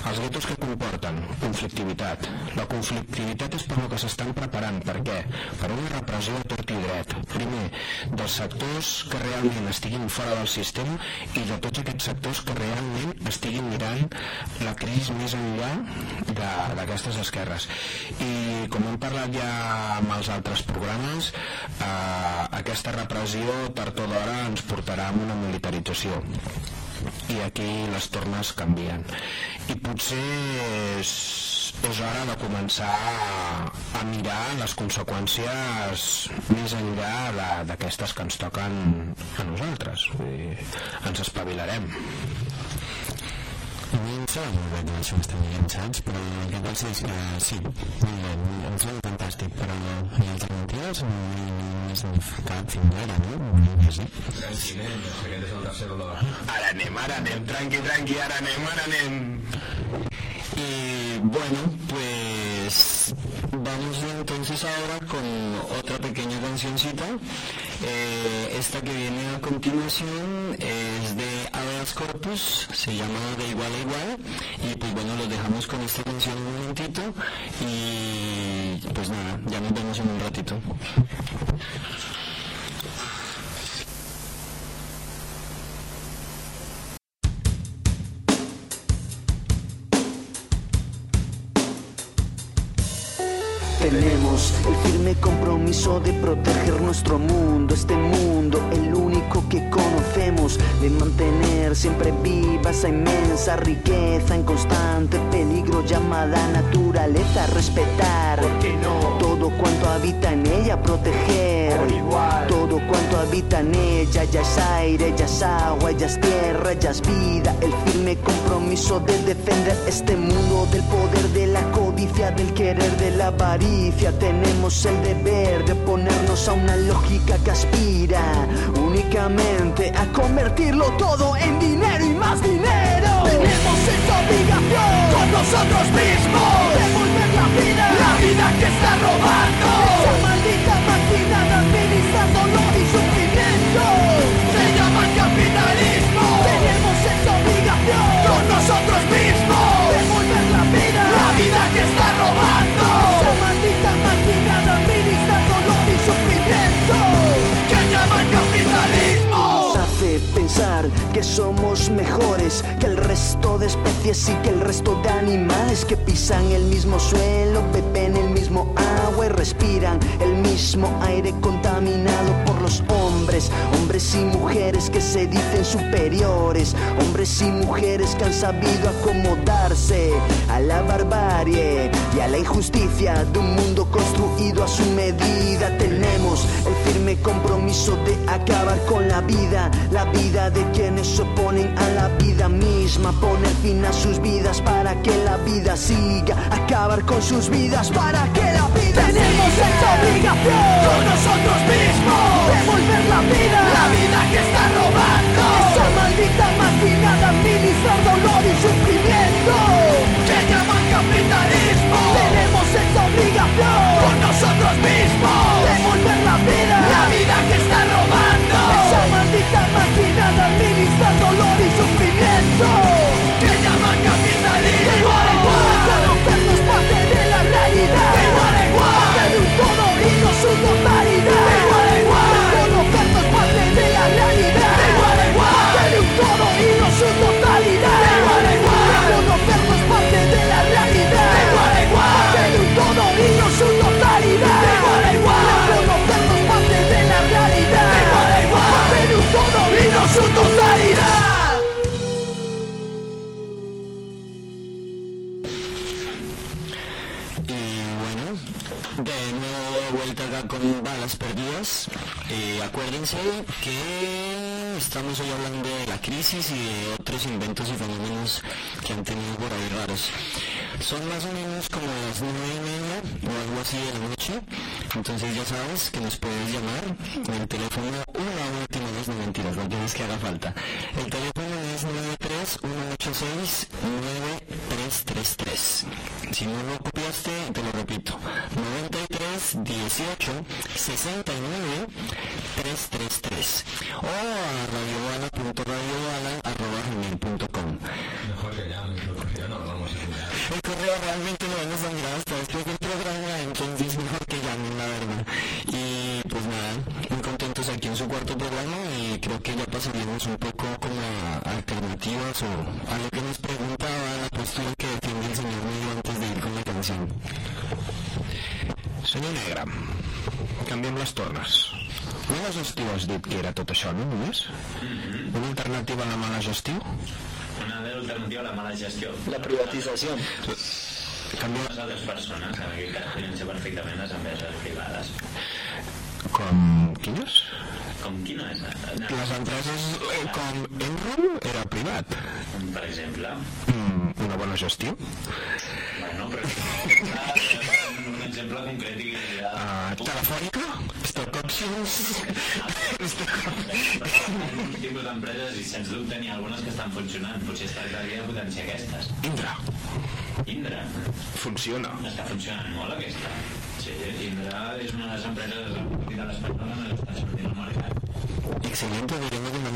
Els guetos que comporten conflictivitat. La conflictivitat és per lo que s'estan preparant. Per què? Per una repressió de tort i dret. Primer, dels sectors que realment estiguin fora del sistema i de tots aquests sectors que realment estiguin mirant la crisi més enllà d'aquestes esquerres. I com hem parlat ja amb els altres programes, eh, aquesta repressió tard o d'hora ens portarà a una militarització i aquí les tornes canvien. I potser és, és hora de començar a, a mirar les conseqüències més enllà d'aquestes que ens toquen a nosaltres. Dir, ens espavilarem. A mi em sembla molt bé tot això que estem saps? Però el que passa és que sí, molt bé, em sembla fantàstic, però hi ha alternatives o no? hi ara, no? Tercer bloc ara anem, ara anem, tranqui, tranqui, Y bueno, pues vamos entonces ahora con otra pequeña cancioncita. Eh, esta que viene a continuación es de Habeas Corpus, se llama De Igual a Igual. Y pues bueno, lo dejamos con esta canción un momentito. Y pues nada, ya nos vemos en un ratito. Tenemos el firme compromiso de proteger nuestro mundo, este mundo, el único que conocemos, de mantener siempre viva esa inmensa riqueza en constante peligro llamada naturaleza, respetar todo cuanto habita en ella, proteger todo cuanto habita en ella, ya es aire, ya es agua, ya es tierra, ya es vida, el firme compromiso de defender este mundo del poder de la del querer de la avaricia, tenemos el deber de ponernos a una lógica que aspira únicamente a convertirlo todo en dinero y más dinero. Tenemos esta obligación con nosotros mismos, devolver la vida, la vida que está robando. Esa maldita máquina mejores que el resto de especies y que el resto de animales que pisan el mismo suelo, beben el mismo agua y respiran el mismo aire contaminado por los hombres, hombres y mujeres que se dicen superiores, hombres y mujeres que han sabido acomodarse a la barbarie y a la injusticia de un mundo construido a su medida. Tenemos el firme compromiso de acabar con la vida, la vida de quienes se oponen a la vida misma, poner fin a sus vidas para que la vida siga, acabar con sus vidas para que la vida Tenemos esta obligación con nosotros mismos, devolver la vida, la vida que está robando, esa maldita máquina de administrar dolor y sufrimiento, que llaman capitalismo. Tenemos esta obligación con nosotros mismos, that can perdidas. Eh, acuérdense que estamos hoy hablando de la crisis y de otros inventos y fenómenos que han tenido por ahí raros. Son más o menos como las nueve y media o algo así de la noche. Entonces ya sabes que nos puedes llamar en el teléfono una última vez, no mentiras, no tienes que haga falta. El teléfono es 93-186-9333. Si no lo copiaste, te lo repito. 93 18 69 333 o a radiobala.radiobala.com Mejor que ya no lo vamos a. El correo realmente lo vamos a mirar hasta después del programa, entonces mejor que llamen, la verdad. Y pues nada, muy contentos aquí en su cuarto programa y creo que ya pasaríamos un poco como a alternativas o a lo que nos preguntaba la postura que defiende el señor Miguel la canción. Senyor Negre, canviem les tornes. Mala gestió has dit que era tot això, no només? Una alternativa a la mala gestió? Una alternativa a la mala gestió. La privatització. Canviem Les altres persones, en aquest cas podrien ser perfectament les empreses privades. com... quines? Com quina és? Les empreses eh, com Enron era privat. Per exemple, Mm, una bona gestió. bueno, però un exemple concret i. Uh, telefònica? Stock options? un tipus d'empreses i sens dubte n'hi ha algunes que estan funcionant. Potser es tractaria de potenciar aquestes. Indra. Indra, Funciona. està funcionant molt aquesta. Sí, Indra és una de que. Excelente,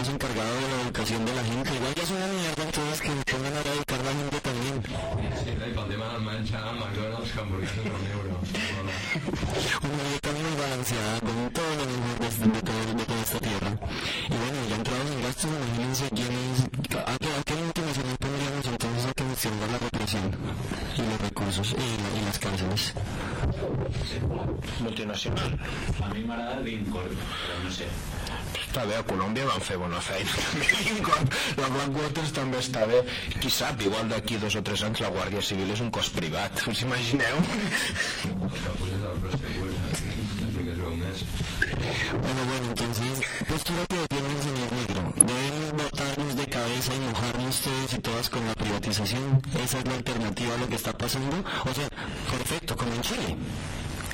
encargado de la educación de la gente. Igual ya es una mierda, entonces que pongan a educar a la gente también. Sí, McDonald's, un euro. Una dieta muy balanceada con todo lo mejor de, de, toda esta tierra. Y bueno, ya entrados en gastos, imagínense quiénes, a, que gestionar la represión y los recursos y, y las cárceles. Multinacional. A mi m'agrada Dincorp, però no sé. Està bé, a Colòmbia van fer bona feina. la Blackwaters també està bé. Qui sap, igual d'aquí dos o tres anys la Guàrdia Civil és un cos privat. Us imagineu? Bueno, bueno, entonces, postura que defiende el señor Negro. Debemos botarnos y mojarnos todos y todas con la privatización. Esa es la alternativa a lo que está pasando. O sea, perfecto, como en Chile.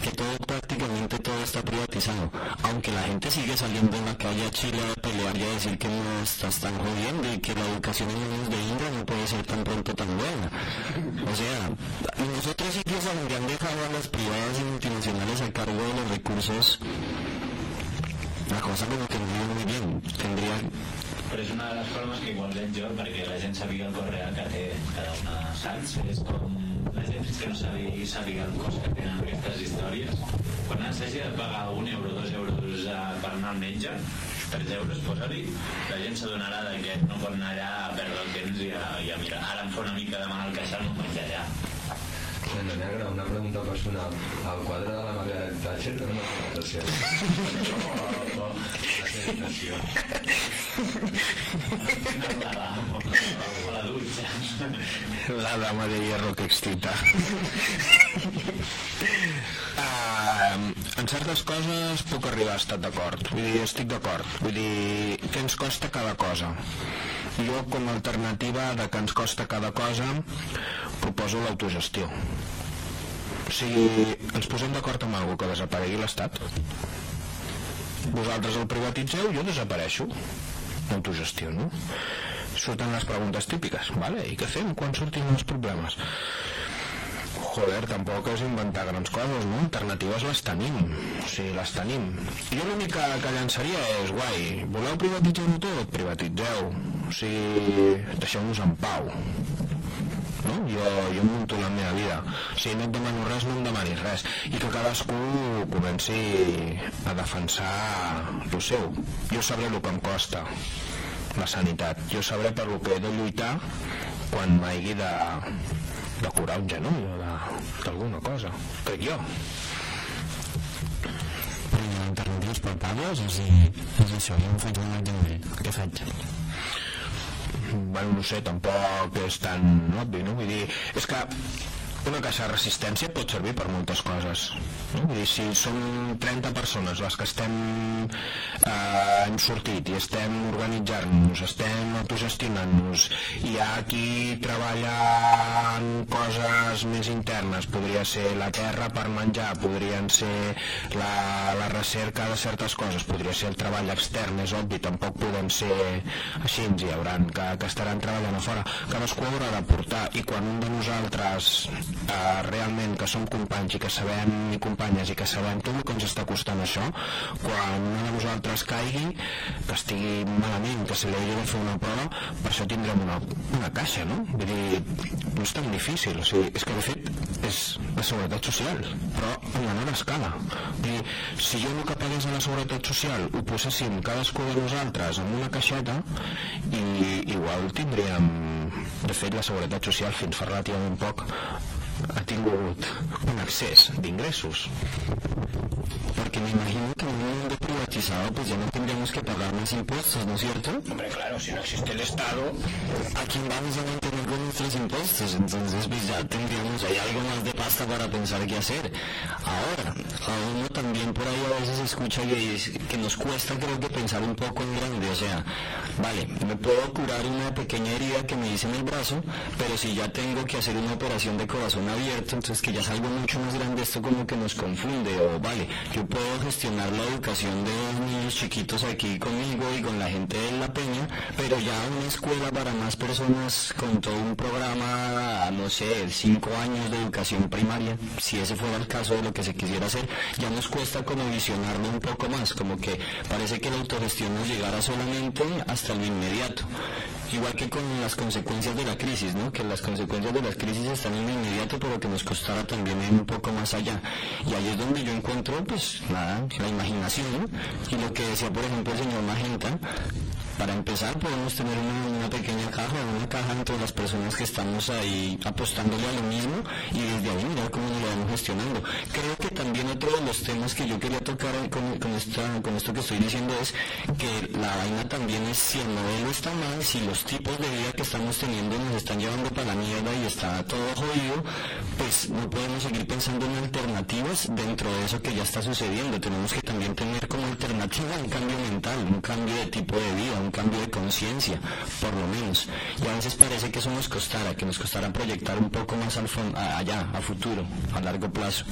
Que todo, prácticamente todo está privatizado. Aunque la gente sigue saliendo en la calle a Chile a pelear y a decir que nos están jodiendo y que la educación en niños de India no puede ser tan pronto tan buena. O sea, nosotros sí que habrían dejado a las privadas y multinacionales a cargo de los recursos la cosa como que no vive muy bien. Tendría... Però és una de les formes que igual veig jo perquè la gent sàpiga el cost real que té cada una, saps? És com la gent fins que no sàpiga, sàpiga el cost que tenen aquestes històries. Quan ens hagi de pagar un euro, dos euros a, per anar al metge, 3 euros, posa-li, la gent s'adonarà que no pot anar allà a perdre el temps i a, i a mirar. Ara em fa una mica de mal al queixar, no vaig allà. Bueno, negre, una pregunta personal. El quadre de la Margaret Thatcher té una dutxa. La dama de hierro que excita. Uh, en certes coses puc arribar a estar d'acord. Vull dir, estic d'acord. Vull dir, què ens costa cada cosa? Jo, com a alternativa de que ens costa cada cosa, proposo l'autogestió. O sigui, ens posem d'acord amb alguna que desaparegui l'Estat. Vosaltres el privatitzeu, jo desapareixo. Autogestiono. Surten les preguntes típiques, vale? I què fem quan surtin els problemes? Joder, tampoc és inventar grans coses, no? Alternatives les tenim. O sigui, les tenim. Jo l'únic que, que llançaria és, guai, voleu privatitzar-ho tot? Privatitzeu. O sigui, deixeu-nos en pau. No? Jo, jo munto la meva vida. O sigui, no et demano res, no em demanis res. I que cadascú comenci a defensar el seu. Jo sabré el que em costa la sanitat. Jo sabré per lo que he de lluitar quan m'hagi de, de curar un genoll o d'alguna cosa. Crec jo. Alternatives palpables? Sigui, és això, jo em faig un genoll. Què faig? bueno, no sé, tampoc és tan obvi, no? Vull dir, és que una caixa de resistència pot servir per moltes coses. No? Vull dir, si som 30 persones les que estem eh, hem sortit i estem organitzant-nos, estem autogestionant-nos, hi ha qui treballa en coses més internes, podria ser la terra per menjar, podrien ser la, la recerca de certes coses, podria ser el treball extern, és obvi, tampoc podem ser així, hi haurà que, que estaran treballant a fora. Cadascú haurà de portar i quan un de nosaltres eh, realment que som companys i que sabem i companyes i que sabem tot el que ens està costant això, quan un de nosaltres caigui, que estigui malament, que se li hagi de fer una prova, per això tindrem una, una caixa, no? Vull dir, no és tan difícil, o sigui, és que de fet és la seguretat social, però en menor escala. Vull dir, si jo el que pagués a la seguretat social ho poséssim cadascú de nosaltres en una caixeta, i igual tindríem, de fet, la seguretat social fins fa relativament poc ha tingut un excés d'ingressos. Porque me imagino que en un mundo privatizado pues ya no tendríamos que pagar más impuestos, ¿no es cierto? Hombre, claro, si no existe el Estado, ¿A quién vamos a mantener con nuestros impuestos? Entonces pues ya tendríamos ahí algo más de pasta para pensar qué hacer. Ahora, a uno también por ahí a veces escucha que, que nos cuesta creo que pensar un poco en grande, o sea, vale, me puedo curar una pequeña herida que me hice en el brazo, pero si ya tengo que hacer una operación de corazón abierto, entonces que ya es algo mucho más grande, esto como que nos confunde, o vale, yo puedo gestionar la educación de los niños chiquitos aquí conmigo y con la gente de La Peña, pero ya una escuela para más personas con todo un programa, no sé, cinco años de educación primaria, si ese fuera el caso de lo que se quisiera hacer, ya nos cuesta como visionarlo un poco más, como que parece que la autogestión nos llegara solamente hasta lo inmediato. Igual que con las consecuencias de la crisis, ¿no? Que las consecuencias de las crisis están en lo inmediato, pero que nos costara también ir un poco más allá. Y ahí es donde yo encuentro, pues, nada, la imaginación. Y lo que decía, por ejemplo, el señor Magenta, Para empezar, podemos tener una, pequeña caja, una caja entre las personas que estamos ahí apostándole a lo mismo y desde ahí mirar cómo lo vamos gestionando. Creo que también otro de los temas que yo quería tocar con, con, con esto que estoy diciendo es que la vaina también es si el modelo está mal, si los tipos de vida que estamos teniendo nos están llevando para la mierda y está todo jodido, pues no podemos seguir pensando en alternativas dentro de eso que ya está sucediendo. Tenemos que también tener como alternativa un cambio mental, un cambio de tipo de vida, un cambio de conciencia, por lo menos. Y a veces parece que eso nos costara, que nos costara proyectar un poco más al allá, a futuro, a largo plazo.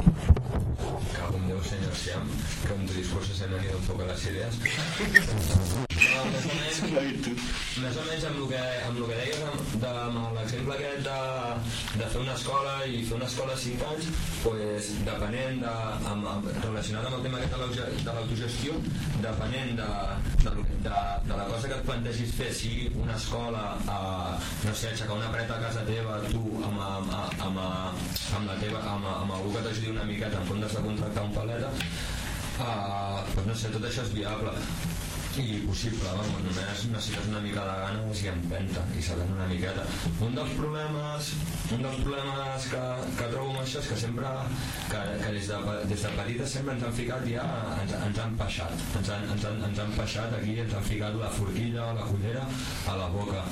Cago en Déu, senyor Siam, que amb tu discurs se m'han ido un poc les idees. No, més o menys, més o menys amb el que, amb el que deies, amb, de, amb l'exemple aquest de, de fer una escola i fer una escola a 5 anys, pues, depenent de, amb, amb, relacionat amb el tema aquest de l'autogestió, depenent de, de, de, de la cosa que et plantegis fer, sigui una escola, eh, no sé, aixecar una paret a casa teva, tu, amb, amb, amb, amb, la teva, amb, amb algú que t'ajudi una miqueta en comptes de contractar un paleta, uh, doncs no sé, tot això és viable i possible, vamos, només necessites una mica de ganes i empenta i sabent una miqueta. Un dels problemes, un dels problemes que, que trobo amb això és que sempre, que, que des, de, des de petites sempre ens han ficat ja, ens, ens han peixat, ens han, ens, han, ens han peixat aquí, ens han ficat la forquilla o la cullera a la boca,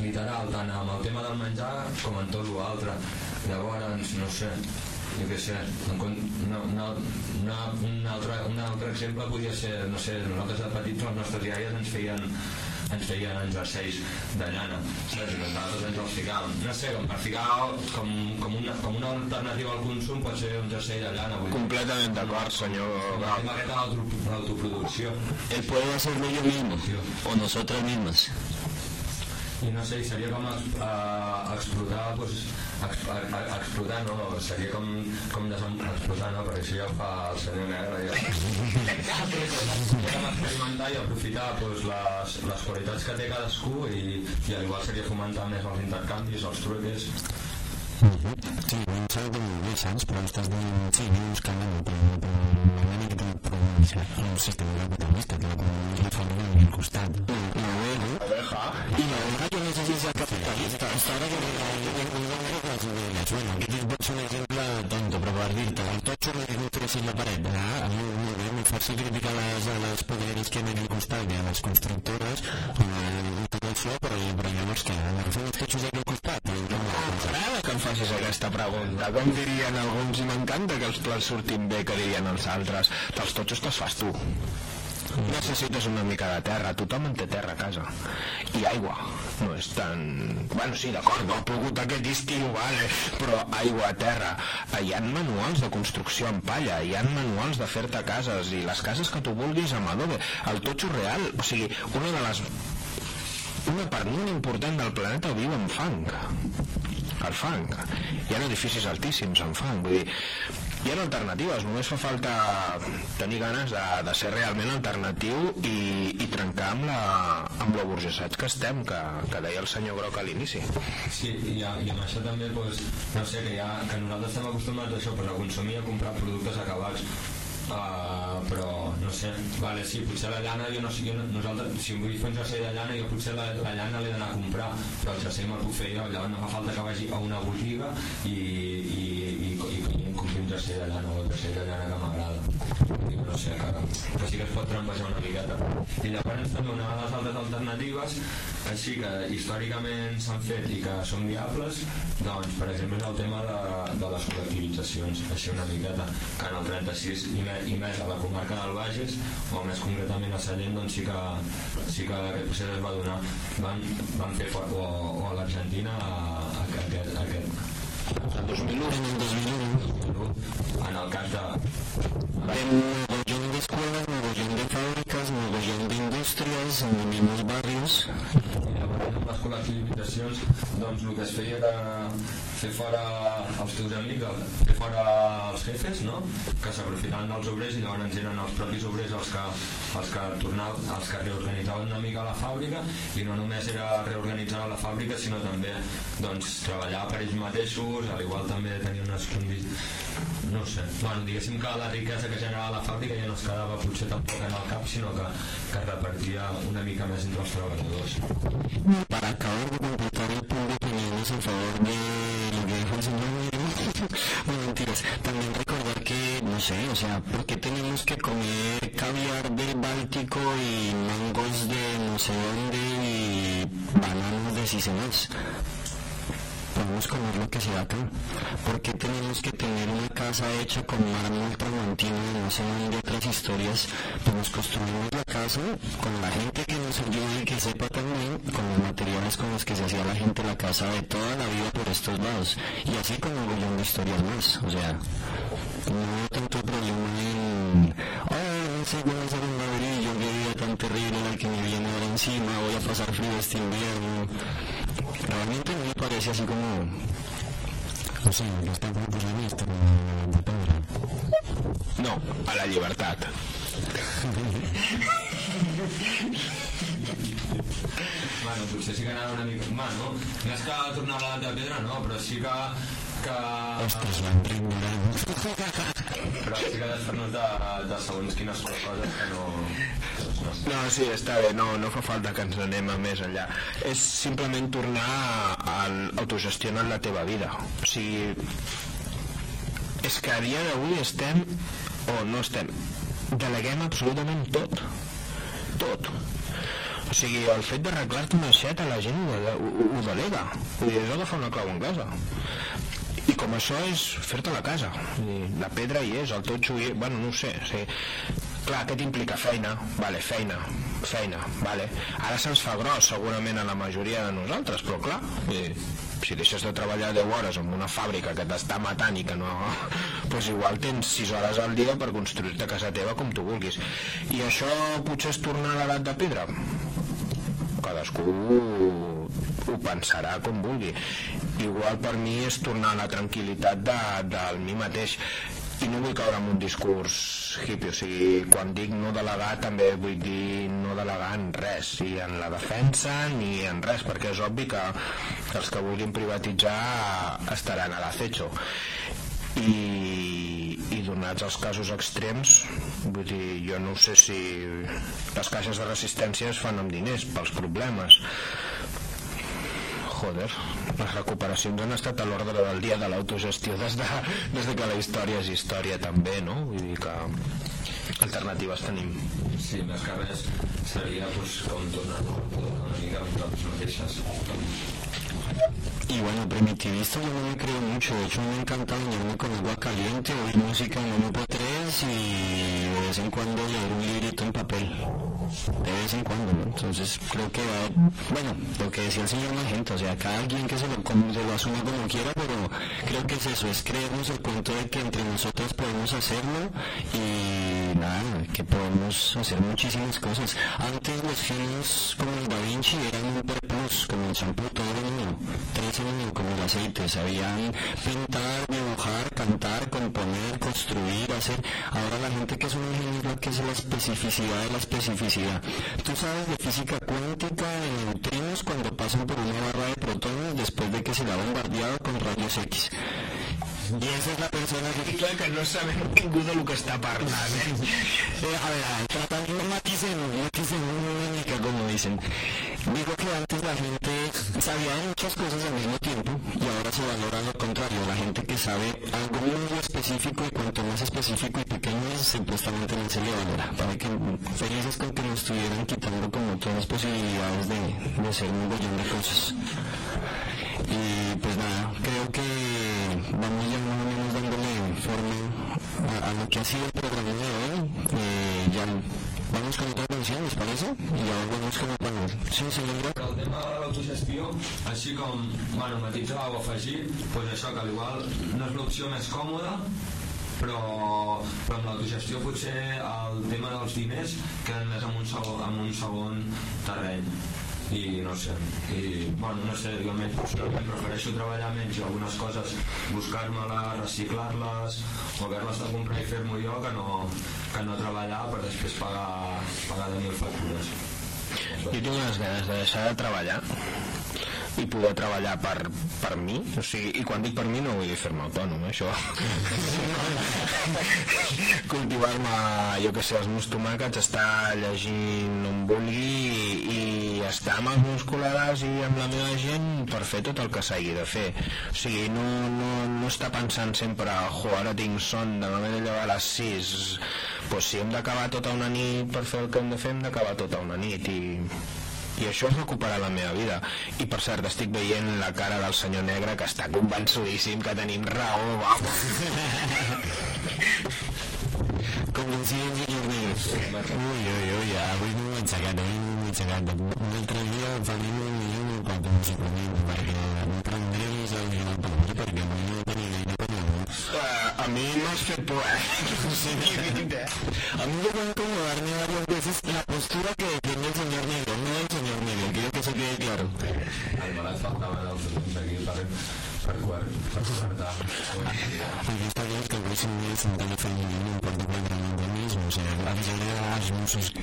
literal, tant amb el tema del menjar com en tot l'altre. Llavors, no sé, jo què sé, una, una, una, un, altre, un altre exemple podria ser, no sé, nosaltres de petits les nostres iaies ens feien ens feien jerseis de llana saps? i nosaltres ens els ficàvem no sé, com per ficar com, com, una, com una alternativa al consum pot ser un jersei de llana vull Completament d'acord, senyor el Grau. tema aquest de l'auto- l'autoproducció Él puede hacerlo yo mismo, o nosotras mismas. I no sé, seria com uh, explotar doncs, ex, a, a, explotar no, seria com, com desem, explotar no, perquè això ja ho fa el senyor Negre ja. com experimentar i aprofitar doncs, les, les qualitats que té cadascú i, i al igual seria fomentar més els intercanvis, els truques Sí, un salto muy saps, però estàs dient, sí, anem buscant algo, però, però una mica però un sistema capitalista, que la fàbrica del costat. Yo no sé si sea capitalista, hasta ahora que bueno, aquest pot ser un exemple tonto, però per dir-te, el totxo no diu que la paret, ah, a mi molt bé, me força criticar les, les poderes que costat i a les constructores, eh, això, però, però llavors què, agafem els totxos d'aquell costat, i no M'agrada que em facis aquesta pregunta. Com dirien alguns, i m'encanta que els plans surtin bé, que dirien els altres. Dels totxos te'ls fas tu. Necessites una mica de terra, tothom en té terra a casa. I aigua. No és tan... Bueno, sí, d'acord, no ha plogut aquest estiu, vale, però aigua, terra. Hi ha manuals de construcció en palla, hi ha manuals de fer-te cases, i les cases que tu vulguis amb adobe. El totxo real, o sigui, una de les una part molt important del planeta viu en fang el fang hi ha edificis altíssims en fang vull dir, hi ha alternatives. Només fa falta tenir ganes de, de ser realment alternatiu i, i trencar amb la, amb la burgesat que estem que, que deia el senyor Groc a l'inici. Sí, i, a- i amb això també, doncs, no sé, que, ja, que nosaltres estem acostumats a això, però a consumir i a comprar productes acabats. Uh, però, no sé, vale, sí, potser la llana, jo no sé, jo, no- nosaltres, si vull fer un jersei de llana, jo potser la, la llana l'he d'anar a comprar, però el jersei me'l puc fer jo, llavors no fa falta que vagi a una botiga i, i, i, em compri un jersei de llana o el jersei de llana que m'agrada. No sé, que, que sí que es pot trampejar una miqueta. I llavors també una de les altres alternatives, així que històricament s'han fet i que són viables, doncs per exemple és el tema de, de les col·lectivitzacions, així una miqueta, que en el 36 i, me, i més a la comarca del Bages, o més concretament a Sallent, doncs sí que, sí que aquest procés es va donar. Van, van fer, o, o a l'Argentina, aquest, aquest, el 2001, en el 2001, en el cas de... Vam mogollón d'escoles, mogollón de fàbriques, mogollón d'indústries, en els meus barris, amb les col·lectivitzacions doncs el que es feia era fer fora els teus amics, fer fora els jefes, no? que s'aprofitaven dels obrers i llavors eren els propis obrers els que, els que tornaven, els que reorganitzaven una mica la fàbrica i no només era reorganitzar la fàbrica sinó també doncs, treballar per ells mateixos, al igual també tenir unes condicions no sé, bueno, diguéssim que la riquesa que generava la fàbrica ja no es quedava potser tampoc en el cap sinó que, que es repartia una mica més entre els treballadors. Para acabar de completar el punto de opiniones en favor de lo que dijo el señor no mentiras, también recordar que, no sé, o sea, ¿por qué tenemos que comer caviar del Báltico y mangos de no sé dónde y bananos de Sisenas? Comer lo que sea acá. ¿Por qué tenemos que tener una casa hecha con mármol tramontino de no sé dónde otras historias? Pues construimos la casa con la gente que nos ayude y que sepa también con los materiales con los que se hacía la gente la casa de toda la vida por estos lados. Y así con un millón de historias más. O sea, no hay tanto problema en... Oh, no sé, voy a hacer un ladrillo, qué día tan terrible el que me viene ahora encima, voy a pasar frío este invierno. Realmente no me parece así como... No que está de pedra. No, a la llibertat. Bueno, potser sí que anava una mica... Bueno, no és que tornar a l'edat de pedra, no, però sí que... que... Ostres, l'Enric Duran. De segons quines coses que no... no sí, està bé, no, no fa falta que ens anem a més enllà. És simplement tornar a autogestionar la teva vida. O sigui, és que a dia d'avui estem, o no estem, deleguem absolutament tot. Tot. O sigui, el fet d'arreglar-te una xeta la gent ho, ho, ho delega. Vull dir, és agafar una clau en casa. Com això és fer-te la casa. La pedra hi és, el hi és, bueno, no ho sé. Sigui, clar, què t'implica? Feina. Vale, feina. Feina, vale. Ara se'ns fa gros, segurament, a la majoria de nosaltres, però clar, dir, si deixes de treballar 10 hores en una fàbrica que t'està matant i que no... pues igual tens 6 hores al dia per construir-te casa teva com tu vulguis. I això potser és tornar a l'edat de pedra? cadascú ho pensarà com vulgui igual per mi és tornar a la tranquil·litat de, del mi mateix. I no vull caure en un discurs hippie, o sigui, quan dic no delegar també vull dir no delegar en res, ni en la defensa ni en res, perquè és obvi que, els que vulguin privatitzar estaran a l'acecho i, i donats els casos extrems vull dir, jo no sé si les caixes de resistència es fan amb diners pels problemes joder, les recuperacions han estat a l'ordre del dia de l'autogestió des, de, des de que la història és història també, no? Vull dir que alternatives tenim. Sí, més que res seria pues, com tornar una mica a nosaltres mateixes. Y bueno, primitivista yo no me creo mucho, de hecho me encanta bañarme con agua caliente, oír música en MP3 y de vez en cuando leer un librito en papel. De vez en cuando, ¿no? Entonces creo que va, bueno, lo que decía el señor Magenta, o sea, cada quien que se lo, como- se lo asuma como quiera, pero creo que es eso, es creernos el cuento de que entre nosotros podemos hacerlo y nada, que podemos hacer muchísimas cosas. Antes los genios como el Da Vinci eran un plus, como el shampoo todo niño, tres niño como el aceite, sabían pintar, dibujar, cantar, componer, construir, hacer. Ahora la gente que es un ingenio lo que es la especificidad de la especificidad. Tú sabes de física cuántica de neutrinos cuando pasan por una barra de protones después de que se la ha bombardeado con rayos X. Y esa es la persona que Clar que no sabem ningú del que està parlant, eh? Eh, a ver, tratando, maticemos, maticemos una mica, como dicen. Digo que antes la gente sabía de muchas cosas al mismo tiempo y ahora se valora lo contrario, la gente que sabe algo muy específico y cuanto más específico y pequeño es, supuestamente no se le valora. Para que felices con que nos estuvieran quitando como todas las posibilidades de, de hacer un montón de cosas. Y pues nada, vamos ya más o menos dándole forma a, a lo que ha sido el programa de hoy. Eh, ya vamos con otra canción, ¿les parece? Y ya vamos con el panel. Sí, señor Groc. El tema de l'autogestió, així com, bueno, matitzar o afegir, doncs això que igual no és l'opció més còmoda, però, però amb l'autogestió potser el tema dels diners queden més en un segon, en un segon terreny. I no sé, i bueno, no sé, diguem, personalment prefereixo treballar menys algunes coses buscar-me-les, reciclar-les o haver-les de comprar i fer-m'ho jo que no, que no treballar per després pagar, pagar de mil factures. Jo tinc unes ganes de deixar de treballar i poder treballar per, per mi? O sigui, i quan dic per mi no vull dir fer-me autònom eh, això. Cultivar-me jo que sé, els meus tomàquets estar llegint on vulgui i, i estar amb els meus col·legues i amb la meva gent per fer tot el que s'hagi de fer. O sigui, no, no, no està pensant sempre jo, ara tinc son, demà m'he de llevar a les 6 pues si hem d'acabar tota una nit per fer el que hem de fer hem d'acabar tota una nit i i això és recuperar la meva vida i per cert estic veient la cara del senyor negre que està convençudíssim que tenim raó vamos Convencions i jornals. Ui, ui, ui, avui no m'he aixecat, avui no m'he aixecat. Un altre dia farem un millor un cop en suplement, perquè no prendré més el dia del poble, perquè avui no tenia gaire per llavors. uh, a mi m'has fet por eh? sí, eh? A mí me va a incomodarme varias veces la postura está claro que el cuadro de mismo, o sea, musos que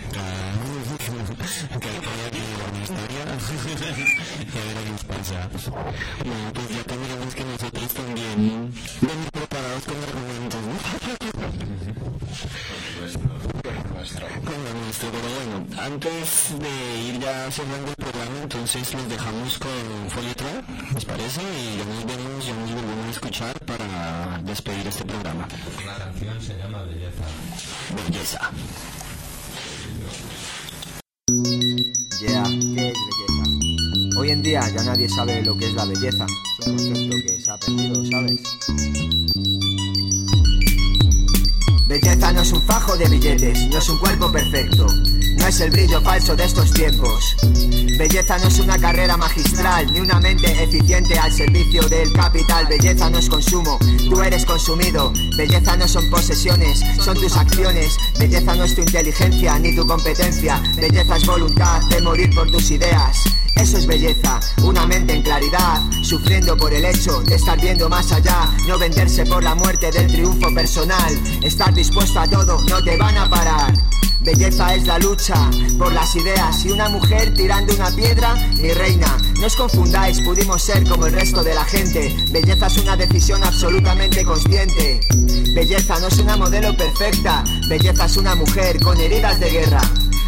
una historia a ver qué nos pasa. Bueno, pues ya tendremos que nosotros también vamos preparados con argumentos, ¿no? Con nuestro, pero bueno, antes de ir ya cerrando entonces los dejamos con Folletra, ¿les parece? Y ya nos vemos, ya nos volvemos a escuchar para despedir este programa. La canción se llama Belleza. Belleza. Yeah, ¿qué es belleza? Hoy en día ya nadie sabe lo que es la belleza. Es un concepto que se ha perdido, ¿sabes? Belleza no es un fajo de billetes, no es un cuerpo perfecto, no es el brillo falso de estos tiempos. Belleza no es una carrera magistral, ni una mente eficiente al servicio del capital. Belleza no es consumo, tú eres consumido. Belleza no son posesiones, son tus acciones. Belleza no es tu inteligencia ni tu competencia. Belleza es voluntad de morir por tus ideas. Eso es belleza, una mente en claridad, sufriendo por el hecho de estar viendo más allá, no venderse por la muerte del triunfo personal, estar dispuesto a todo, no te van a parar. Belleza es la lucha por las ideas y una mujer tirando una piedra, mi reina. No os confundáis, pudimos ser como el resto de la gente. Belleza es una decisión absolutamente consciente. Belleza no es una modelo perfecta, belleza es una mujer con heridas de guerra.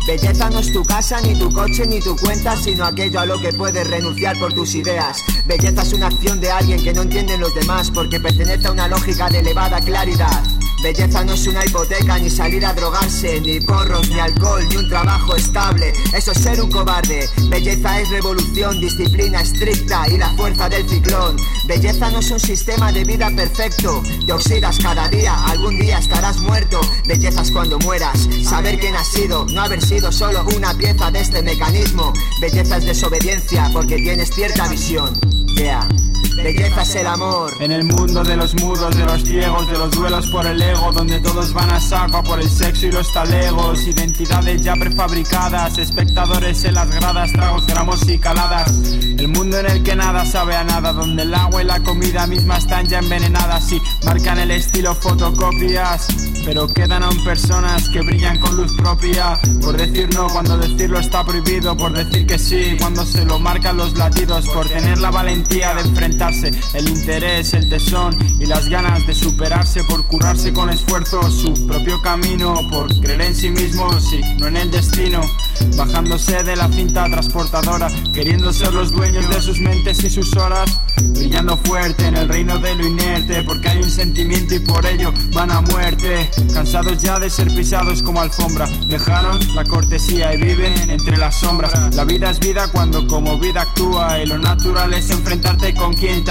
Belleza no es tu casa, ni tu coche, ni tu cuenta, sino aquello a lo que puedes renunciar por tus ideas. Belleza es una acción de alguien que no entienden los demás porque pertenece a una lógica de elevada claridad. Belleza no es una hipoteca, ni salir a drogarse, ni porros, ni alcohol, ni un trabajo estable. Eso es ser un cobarde. Belleza es revolución, disciplina estricta y la fuerza del ciclón. Belleza no es un sistema de vida perfecto. Te oxidas cada día, algún día estarás muerto. Belleza es cuando mueras, saber quién has sido, no haber sido solo una pieza de este mecanismo. Belleza es desobediencia porque tienes cierta visión. Yeah. Belleza es el amor. En el mundo de los mudos, de los ciegos, de los duelos por el ego, donde todos van a saco por el sexo y los talegos, identidades ya prefabricadas, espectadores en las gradas, tragos, gramos y caladas. El mundo en el que nada sabe a nada, donde el agua y la comida misma están ya envenenadas y marcan el estilo fotocopias. Pero quedan aún personas que brillan con luz propia, por decir no cuando decirlo está prohibido, por decir que sí cuando se lo marcan los latidos, por tener la valentía de el interés, el tesón y las ganas de superarse, por curarse con esfuerzo. Su propio camino, por creer en sí mismos y no en el destino, bajándose de la cinta transportadora, queriendo ser los dueños de sus mentes y sus horas, brillando fuerte en el reino de lo inerte, porque hay un sentimiento y por ello van a muerte, cansados ya de ser pisados como alfombra, dejaron la cortesía y viven entre las sombras. La vida es vida cuando como vida actúa y lo natural es enfrentarte con quien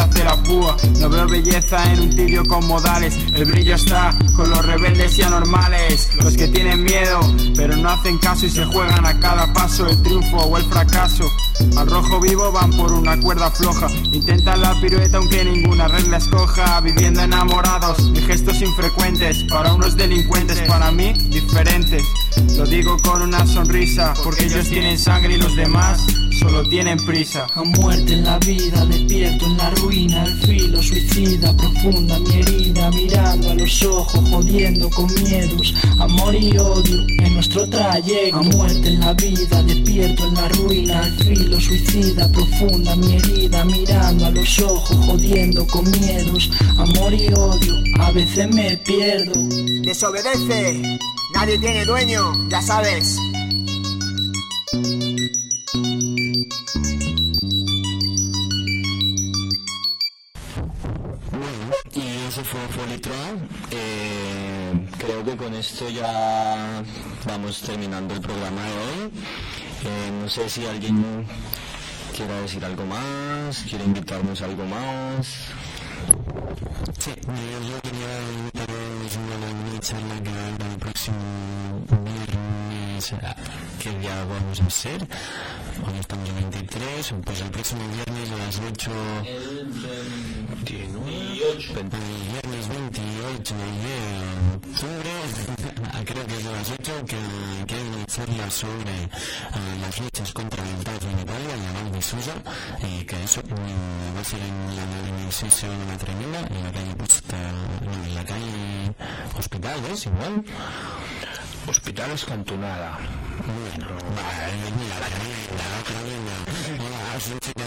No veo belleza en un tibio con modales, el brillo está con los rebeldes y anormales, los que tienen miedo pero no hacen caso y se juegan a cada paso el triunfo o el fracaso. Al rojo vivo van por una cuerda floja, intentan la pirueta aunque ninguna regla escoja, viviendo enamorados de gestos infrecuentes, para unos delincuentes, para mí diferentes. Lo digo con una sonrisa, porque ellos tienen sangre y los demás solo tienen prisa. A muerte en la vida, despierto en la ruina, el filo suicida, profunda mi herida, mirando a los ojos, jodiendo con miedos, amor y odio en nuestro trayecto. A muerte en la vida, despierto en la ruina, el filo suicida, profunda mi herida, mirando a los ojos, jodiendo con miedos, amor y odio, a veces me pierdo. Desobedece, nadie tiene dueño, ya sabes. eso fue, fue Eh, creo que con esto ya vamos terminando el programa de hoy. Eh, no sé si alguien quiera decir algo más, quiere invitarnos a algo más. Sí, yo quería invitarles a una charla que va el próximo viernes, que ya vamos a hacer. Hoy estamos en 23, pues el próximo viernes a las 8. El, el... 28. Viernes 28 de octubre, creo que es de las 8, que, que es sobre uh, las luchas contra el dato en Italia, en la Val de Susa, y que eso uh, va a ser en la 96 una tremenda, en la calle, Pusta, no, en la calle Hospitales, igual. Hospitales Cantonada. Bueno, vale, mira, la tremenda, la tremenda. Hola, soy Chita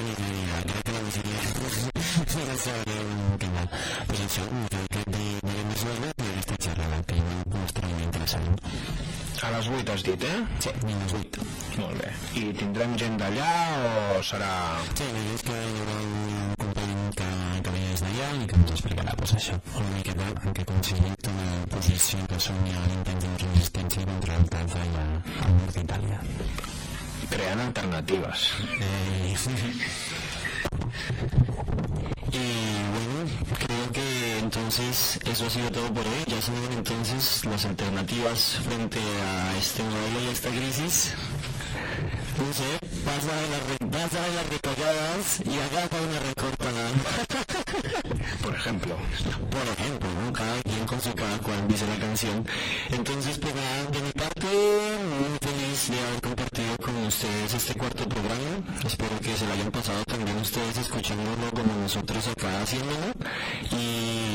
Creo que la No mal. Pues això, de, direm més o menys aquesta xerrada, que va mostrar molt interessant. A les 8 has dit, eh? Sí, a les 8. Molt bé. I tindrem gent d'allà o serà... Sí, la és que hi haurà un company que, que ve des d'allà i que ens explicarà pues, això, una miqueta en què consistit una posició que són ja l'intents de resistència contra el Taza i al nord d'Itàlia. Creant alternatives. Eh, y bueno, creo que entonces eso ha sido todo por hoy. Ya saben entonces las alternativas frente a este modelo y a esta crisis. No sé, pasa de las, re- pasa de las recolladas y agarra una recorta. Por ejemplo. Por ejemplo, ¿no? Cada quien con su cada cual dice la canción. Entonces, pues nada, de mi parte, feliz de haber compartido con ustedes este cuarto programa. Espero que se lo hayan pasado también ustedes escuchándolo como nosotros acá haciéndolo. Y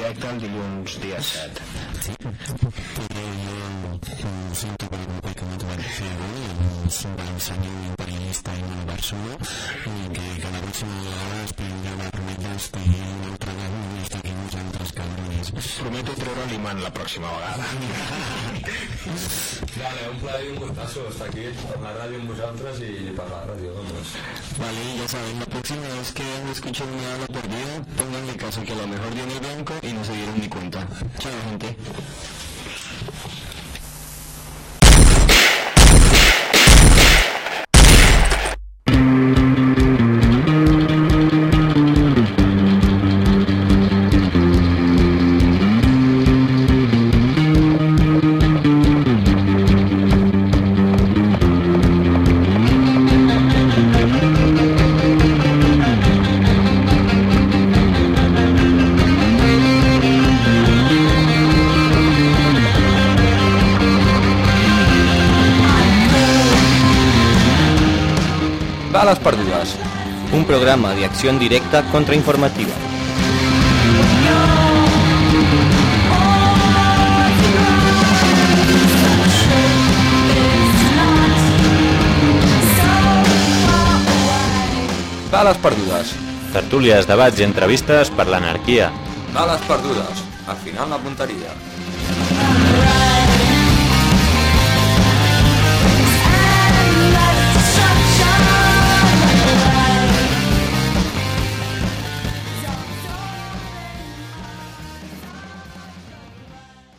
directe el dilluns dia 7. Sí. Yo siento por el golpe que me es un balanzaño imperialista en el Barcelona y que cada próxima hora espero una medidas de prometo treure l'imant la pròxima vegada Vale, un plaer i un gustazo estar aquí en la ràdio amb vosaltres i per la ràdio, vamos. Vale, ya saben, la próxima vez que escuchen una ala perdida, pónganle caso que a lo mejor viene el blanco y no se dieron ni cuenta. Chao, gente. Programa de acción directa contrainformativa. Bales perdudes. Tertúlies, debats i entrevistes per l'anarquia. Bales perdudes. Al final la punteria.